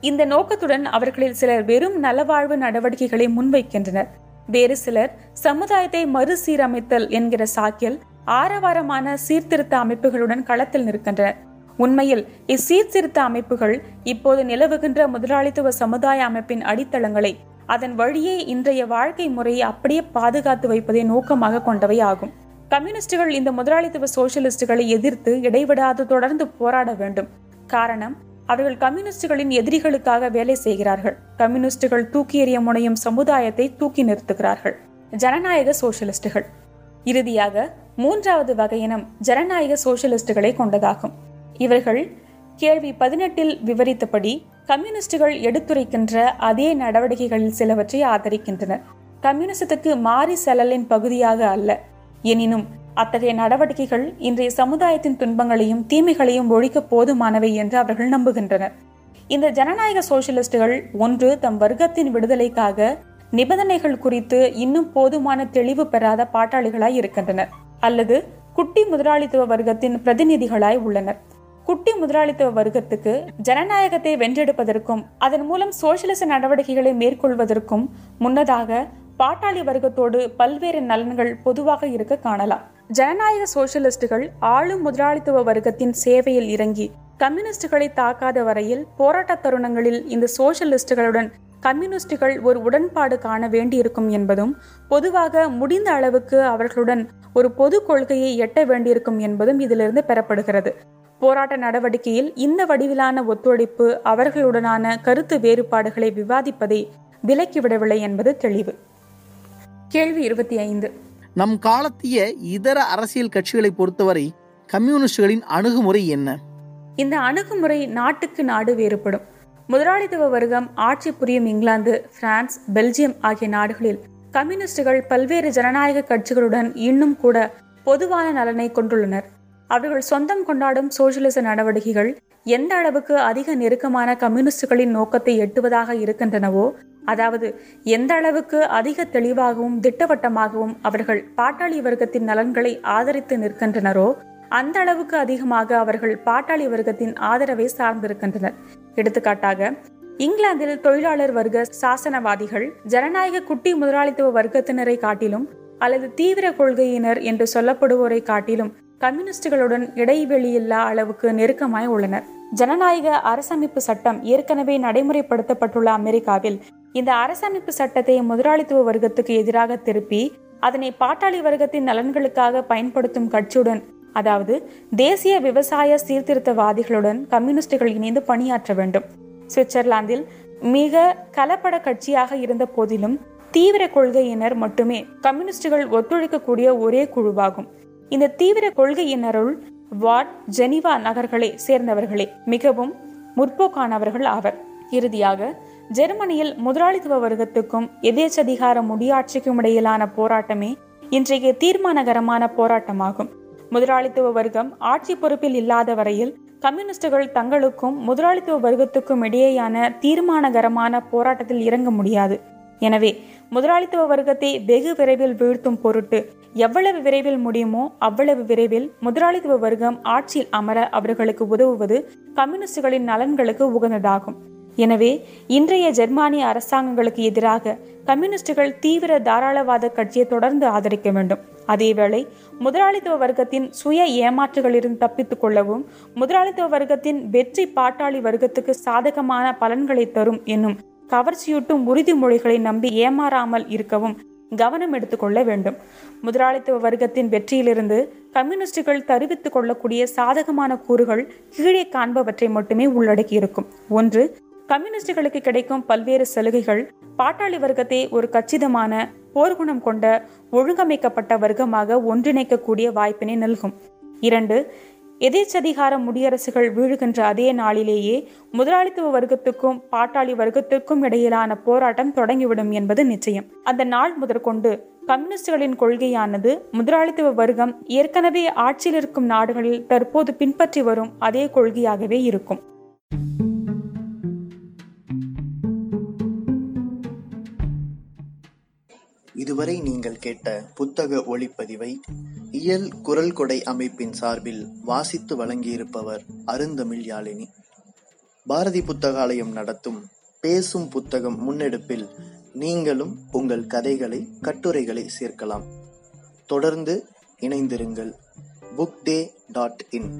இந்த நோக்கத்துடன் அவர்களில் சிலர் வெறும் நலவாழ்வு நடவடிக்கைகளை முன்வைக்கின்றனர். வேறு சிலர் சமுதாயத்தை மறுசீரமைத்தல் என்கிற சாக்கில் ஆரவாரமான சீர்திருத்த அமைப்புகளுடன் களத்தில் நிற்கின்றனர். உண்மையில் இச்சீர்திருத்த அமைப்புகள் இப்போது நிலவுகின்ற முதலாளித்துவ சமுதாய அமைப்பின் அடித்தளங்களை அதன் வழியே இன்றைய வாழ்க்கை முறையை அப்படியே பாதுகாத்து வைப்பதை நோக்கமாக கொண்டவை ஆகும். கம்யூனிஸ்டுகள் இந்த முதலாளித்துவ சோசியலிஸ்டுகளை எதிர்த்து இடைவிடாது தொடர்ந்து போராட வேண்டும். காரணம் அவர்கள் கம்யூனிஸ்டுகளின் எதிரிகளுக்காக வேலை செய்கிறார்கள். கம்யூனிஸ்டுகள் தூக்கி எறிய முனையும் சமுதாயத்தை தூக்கி நிறுத்துகிறார்கள். ஜனநாயக சோசியலிஸ்டுகள். இறுதியாக மூன்றாவது வகையினம் ஜனநாயக சோசியலிஸ்டுகளை கொண்டதாகும். இவர்கள் கேள்வி பதினெட்டில் விவரித்தபடி கம்யூனிஸ்டுகள் எடுத்துரைக்கின்ற அதே நடவடிக்கைகளில் சிலவற்றை ஆதரிக்கின்றனர். கம்யூனிசத்துக்கு மாறி செலலின் பகுதியாக அல்ல. எனினும் அத்தகைய நடவடிக்கைகள் இன்றைய சமுதாயத்தின் துன்பங்களையும் தீமைகளையும் ஒழிக்க போதுமானவை என்று அவர்கள் நம்புகின்றனர். இந்த ஜனநாயக சோசியலிஸ்டுகள் ஒன்று தம் வர்க்கத்தின் விடுதலைக்காக நிபந்தனைகள் குறித்து இன்னும் போதுமான தெளிவு பெறாத பாட்டாளிகளாய் இருக்கின்றனர். அல்லது குட்டி முதலாளித்துவ வர்க்கத்தின் பிரதிநிதிகளாய் உள்ளனர். குட்டி முதலாளித்துவ வர்க்கத்துக்கு ஜனநாயகத்தை வென்றெடுப்பதற்கும் அதன் மூலம் சோசியலிச நடவடிக்கைகளை மேற்கொள்வதற்கும் முன்னதாக பாட்டாளி வர்க்கத்தோடு பல்வேறு நலன்கள் பொதுவாக இருக்க காணலாம். ஜனநாயக சோசியலிஸ்டுகள் ஆளும் முதலாளித்துவ வர்க்கத்தின் சேவையில் இறங்கி கம்யூனிஸ்டுகளை தாக்காத வரையில் போராட்ட தருணங்களில் இந்த சோசியலிஸ்டுகளுடன் கம்யூனிஸ்டுகள் ஒரு உடன்பாடு காண வேண்டியிருக்கும் என்பதும் பொதுவாக முடிந்த அளவுக்கு அவர்களுடன் ஒரு பொது கொள்கையை எட்ட வேண்டியிருக்கும் என்பதும் இதிலிருந்து பெறப்படுகிறது. போராட்ட நடவடிக்கையில் இந்த வடிவிலான ஒத்துழைப்பு அவர்களுடனான கருத்து வேறுபாடுகளை விவாதிப்பதை விலக்கிவிடவில்லை என்பது தெளிவு. கேள்வி இருபத்தி ஐந்து. நம் காலத்திய இதர அரசியல் கட்சிகளை பொறுத்தவரை கம்யூனிஸ்டுகளின் அணுகுமுறை என்ன? இந்த அணுகுமுறை நாட்டுக்கு நாடு வேறுபடும். முதலாளித்துவ வர்க்கம் ஆட்சி புரியும் இங்கிலாந்து பிரான்ஸ் பெல்ஜியம் ஆகிய நாடுகளில் கம்யூனிஸ்டுகள் பல்வேறு ஜனநாயக கட்சிகளுடன் இன்னும் கூட பொதுவான நலனை கொண்டுள்ளனர். அவர்கள் சொந்தம் கொண்டாடும் சோசியலிச நடவடிக்கைகள் எந்த அளவுக்கு அதிக நெருக்கமான கம்யூனிஸ்டுகளின் நோக்கத்தை எட்டுவதாக இருக்கின்றனவோ அதாவது எந்த அளவுக்கு அதிக தெளிவாகவும் திட்டவட்டமாகவும் அவர்கள் பாட்டாளி வர்க்கத்தின் நலன்களை ஆதரித்து நிற்கின்றனரோ அந்த அளவுக்கு அதிகமாக அவர்கள் பாட்டாளி வர்க்கத்தின் ஆதரவை சார்ந்திருக்கின்றனர். எடுத்துக்காட்டாக இங்கிலாந்தில் தொழிலாளர் வர்க்க சாசனவாதிகள் ஜனநாயக குட்டி முதலாளித்துவ வர்க்கத்தினரை காட்டிலும் அல்லது தீவிர கொள்கையினர் என்று சொல்லப்படுவோரை காட்டிலும் கம்யூனிஸ்டுகளுடன் இடைவெளியில்லா அளவுக்கு நெருக்கமாய் உள்ளனர். ஜனநாயக அரசமைப்பு சட்டம் ஏற்கனவே நடைமுறைப்படுத்தப்பட்டுள்ள அமெரிக்காவில் இந்த அரசமைப்பு சட்டத்தை முதலாளித்துவ வர்க்கத்துக்கு எதிராக திருப்பி அதனை பாட்டாளி வர்க்கத்தின் நலன்களுக்காக பயன்படுத்தும் கட்சியுடன் அதாவது தேசிய விவசாய சீர்திருத்தவாதிகளுடன் கம்யூனிஸ்டுகள் இணைந்து பணியாற்ற வேண்டும். சுவிட்சர்லாந்தில் மிக கலப்பட கட்சியாக இருந்த போதிலும் தீவிர கொள்கையினர் மட்டுமே கம்யூனிஸ்டுகள் ஒத்துழைக்கக்கூடிய ஒரே குழுவாகும். இந்த தீவிர கொள்கையினருள் வாட் ஜெனிவா நகர்களை சேர்ந்தவர்களே மிகவும் முற்போக்கானவர்கள் ஆவர். இறுதியாக ஜெர்மனியில் முதலாளித்துவ வர்க்கத்துக்கும் எதேச்சதிகார முடியாட்சிக்கும் இடையிலான போராட்டமே இன்றைய தீர்மானகரமான போராட்டமாகும். முதலாளித்துவ வர்க்கம் ஆட்சி பொறுப்பில் இல்லாத வரையில் கம்யூனிஸ்டுகள் தங்களுக்கும் முதலாளித்துவ வர்க்கத்துக்கும் இடையேயான தீர்மானகரமான போராட்டத்தில் இறங்க முடியாது. எனவே முதலாளித்துவ வர்க்கத்தை வெகு விரைவில் வீழ்த்தும் பொருட்டு எவ்வளவு விரைவில் முடியுமோ அவ்வளவு விரைவில் முதலாளித்துவ வர்க்கம் ஆட்சியில் அமர அவர்களுக்கு உதவுவது கம்யூனிஸ்டுகளின் நலன்களுக்கு உகந்ததாகும். எனவே இன்றைய ஜெர்மானிய அரசாங்கங்களுக்கு எதிராக கம்யூனிஸ்டுகள் தீவிர தாராளவாத கட்சியை தொடர்ந்து ஆதரிக்க வேண்டும். அதேவேளை முதலாளித்துவ வர்க்கத்தின் சுய ஏமாற்றுகளிலிருந்து தப்பித்துக் கொள்ளவும் முதலாளித்துவ வர்க்கத்தின் வெற்றி பாட்டாளி வர்க்கத்துக்கு சாதகமான பலன்களை தரும் என்னும் கவர்ச்சியூட்டும் உறுதிமொழிகளை நம்பி ஏமாறாமல் இருக்கவும் கவனம் எடுத்துக்கொள்ள வேண்டும். முதலாளித்துவ வர்க்கத்தின் வெற்றியிலிருந்து கம்யூனிஸ்டுகள் தருவித்துக் கொள்ளக்கூடிய சாதகமான கூறுகள் கீழே காண்பவற்றை மட்டுமே உள்ளடக்கியிருக்கும். ஒன்று கம்யூனிஸ்டுகளுக்கு கிடைக்கும் பல்வேறு சலுகைகள் பாட்டாளி வர்க்கத்தை ஒரு கச்சிதமான போர்க்குணம் கொண்ட ஒழுங்கமைக்கப்பட்ட வர்க்கமாக ஒன்றிணைக்கக்கூடிய வாய்ப்பினை நல்கும். இரண்டு எதேச்சதிகார முடியரசுகள் வீழுகின்ற அதே நாளிலேயே முதலாளித்துவ வர்க்கத்துக்கும் பாட்டாளி வர்க்கத்துக்கும் இடையிலான போராட்டம் தொடங்கிவிடும் என்பது நிச்சயம். அந்த நாள் முதற்கொண்டு கம்யூனிஸ்டுகளின் கொள்கையானது முதலாளித்துவ வர்க்கம் ஏற்கனவே ஆட்சியில் இருக்கும் நாடுகளில் தற்போது பின்பற்றி வரும் அதே கொள்கையாகவே இருக்கும். இதுவரை நீங்கள் கேட்ட புத்தக ஒளிப்பதிவை இயல் குரல் கொடை அமைப்பின் சார்பில் வாசித்து வழங்கியிருப்பவர் அருந்தமிழ் யாழினி. பாரதி புத்தகாலயம் நடத்தும் பேசும் புத்தகம் முன்னெடுப்பில் நீங்களும் உங்கள் கதைகளை கட்டுரைகளை சேர்க்கலாம். தொடர்ந்து இணைந்திருங்கள். Book day dot in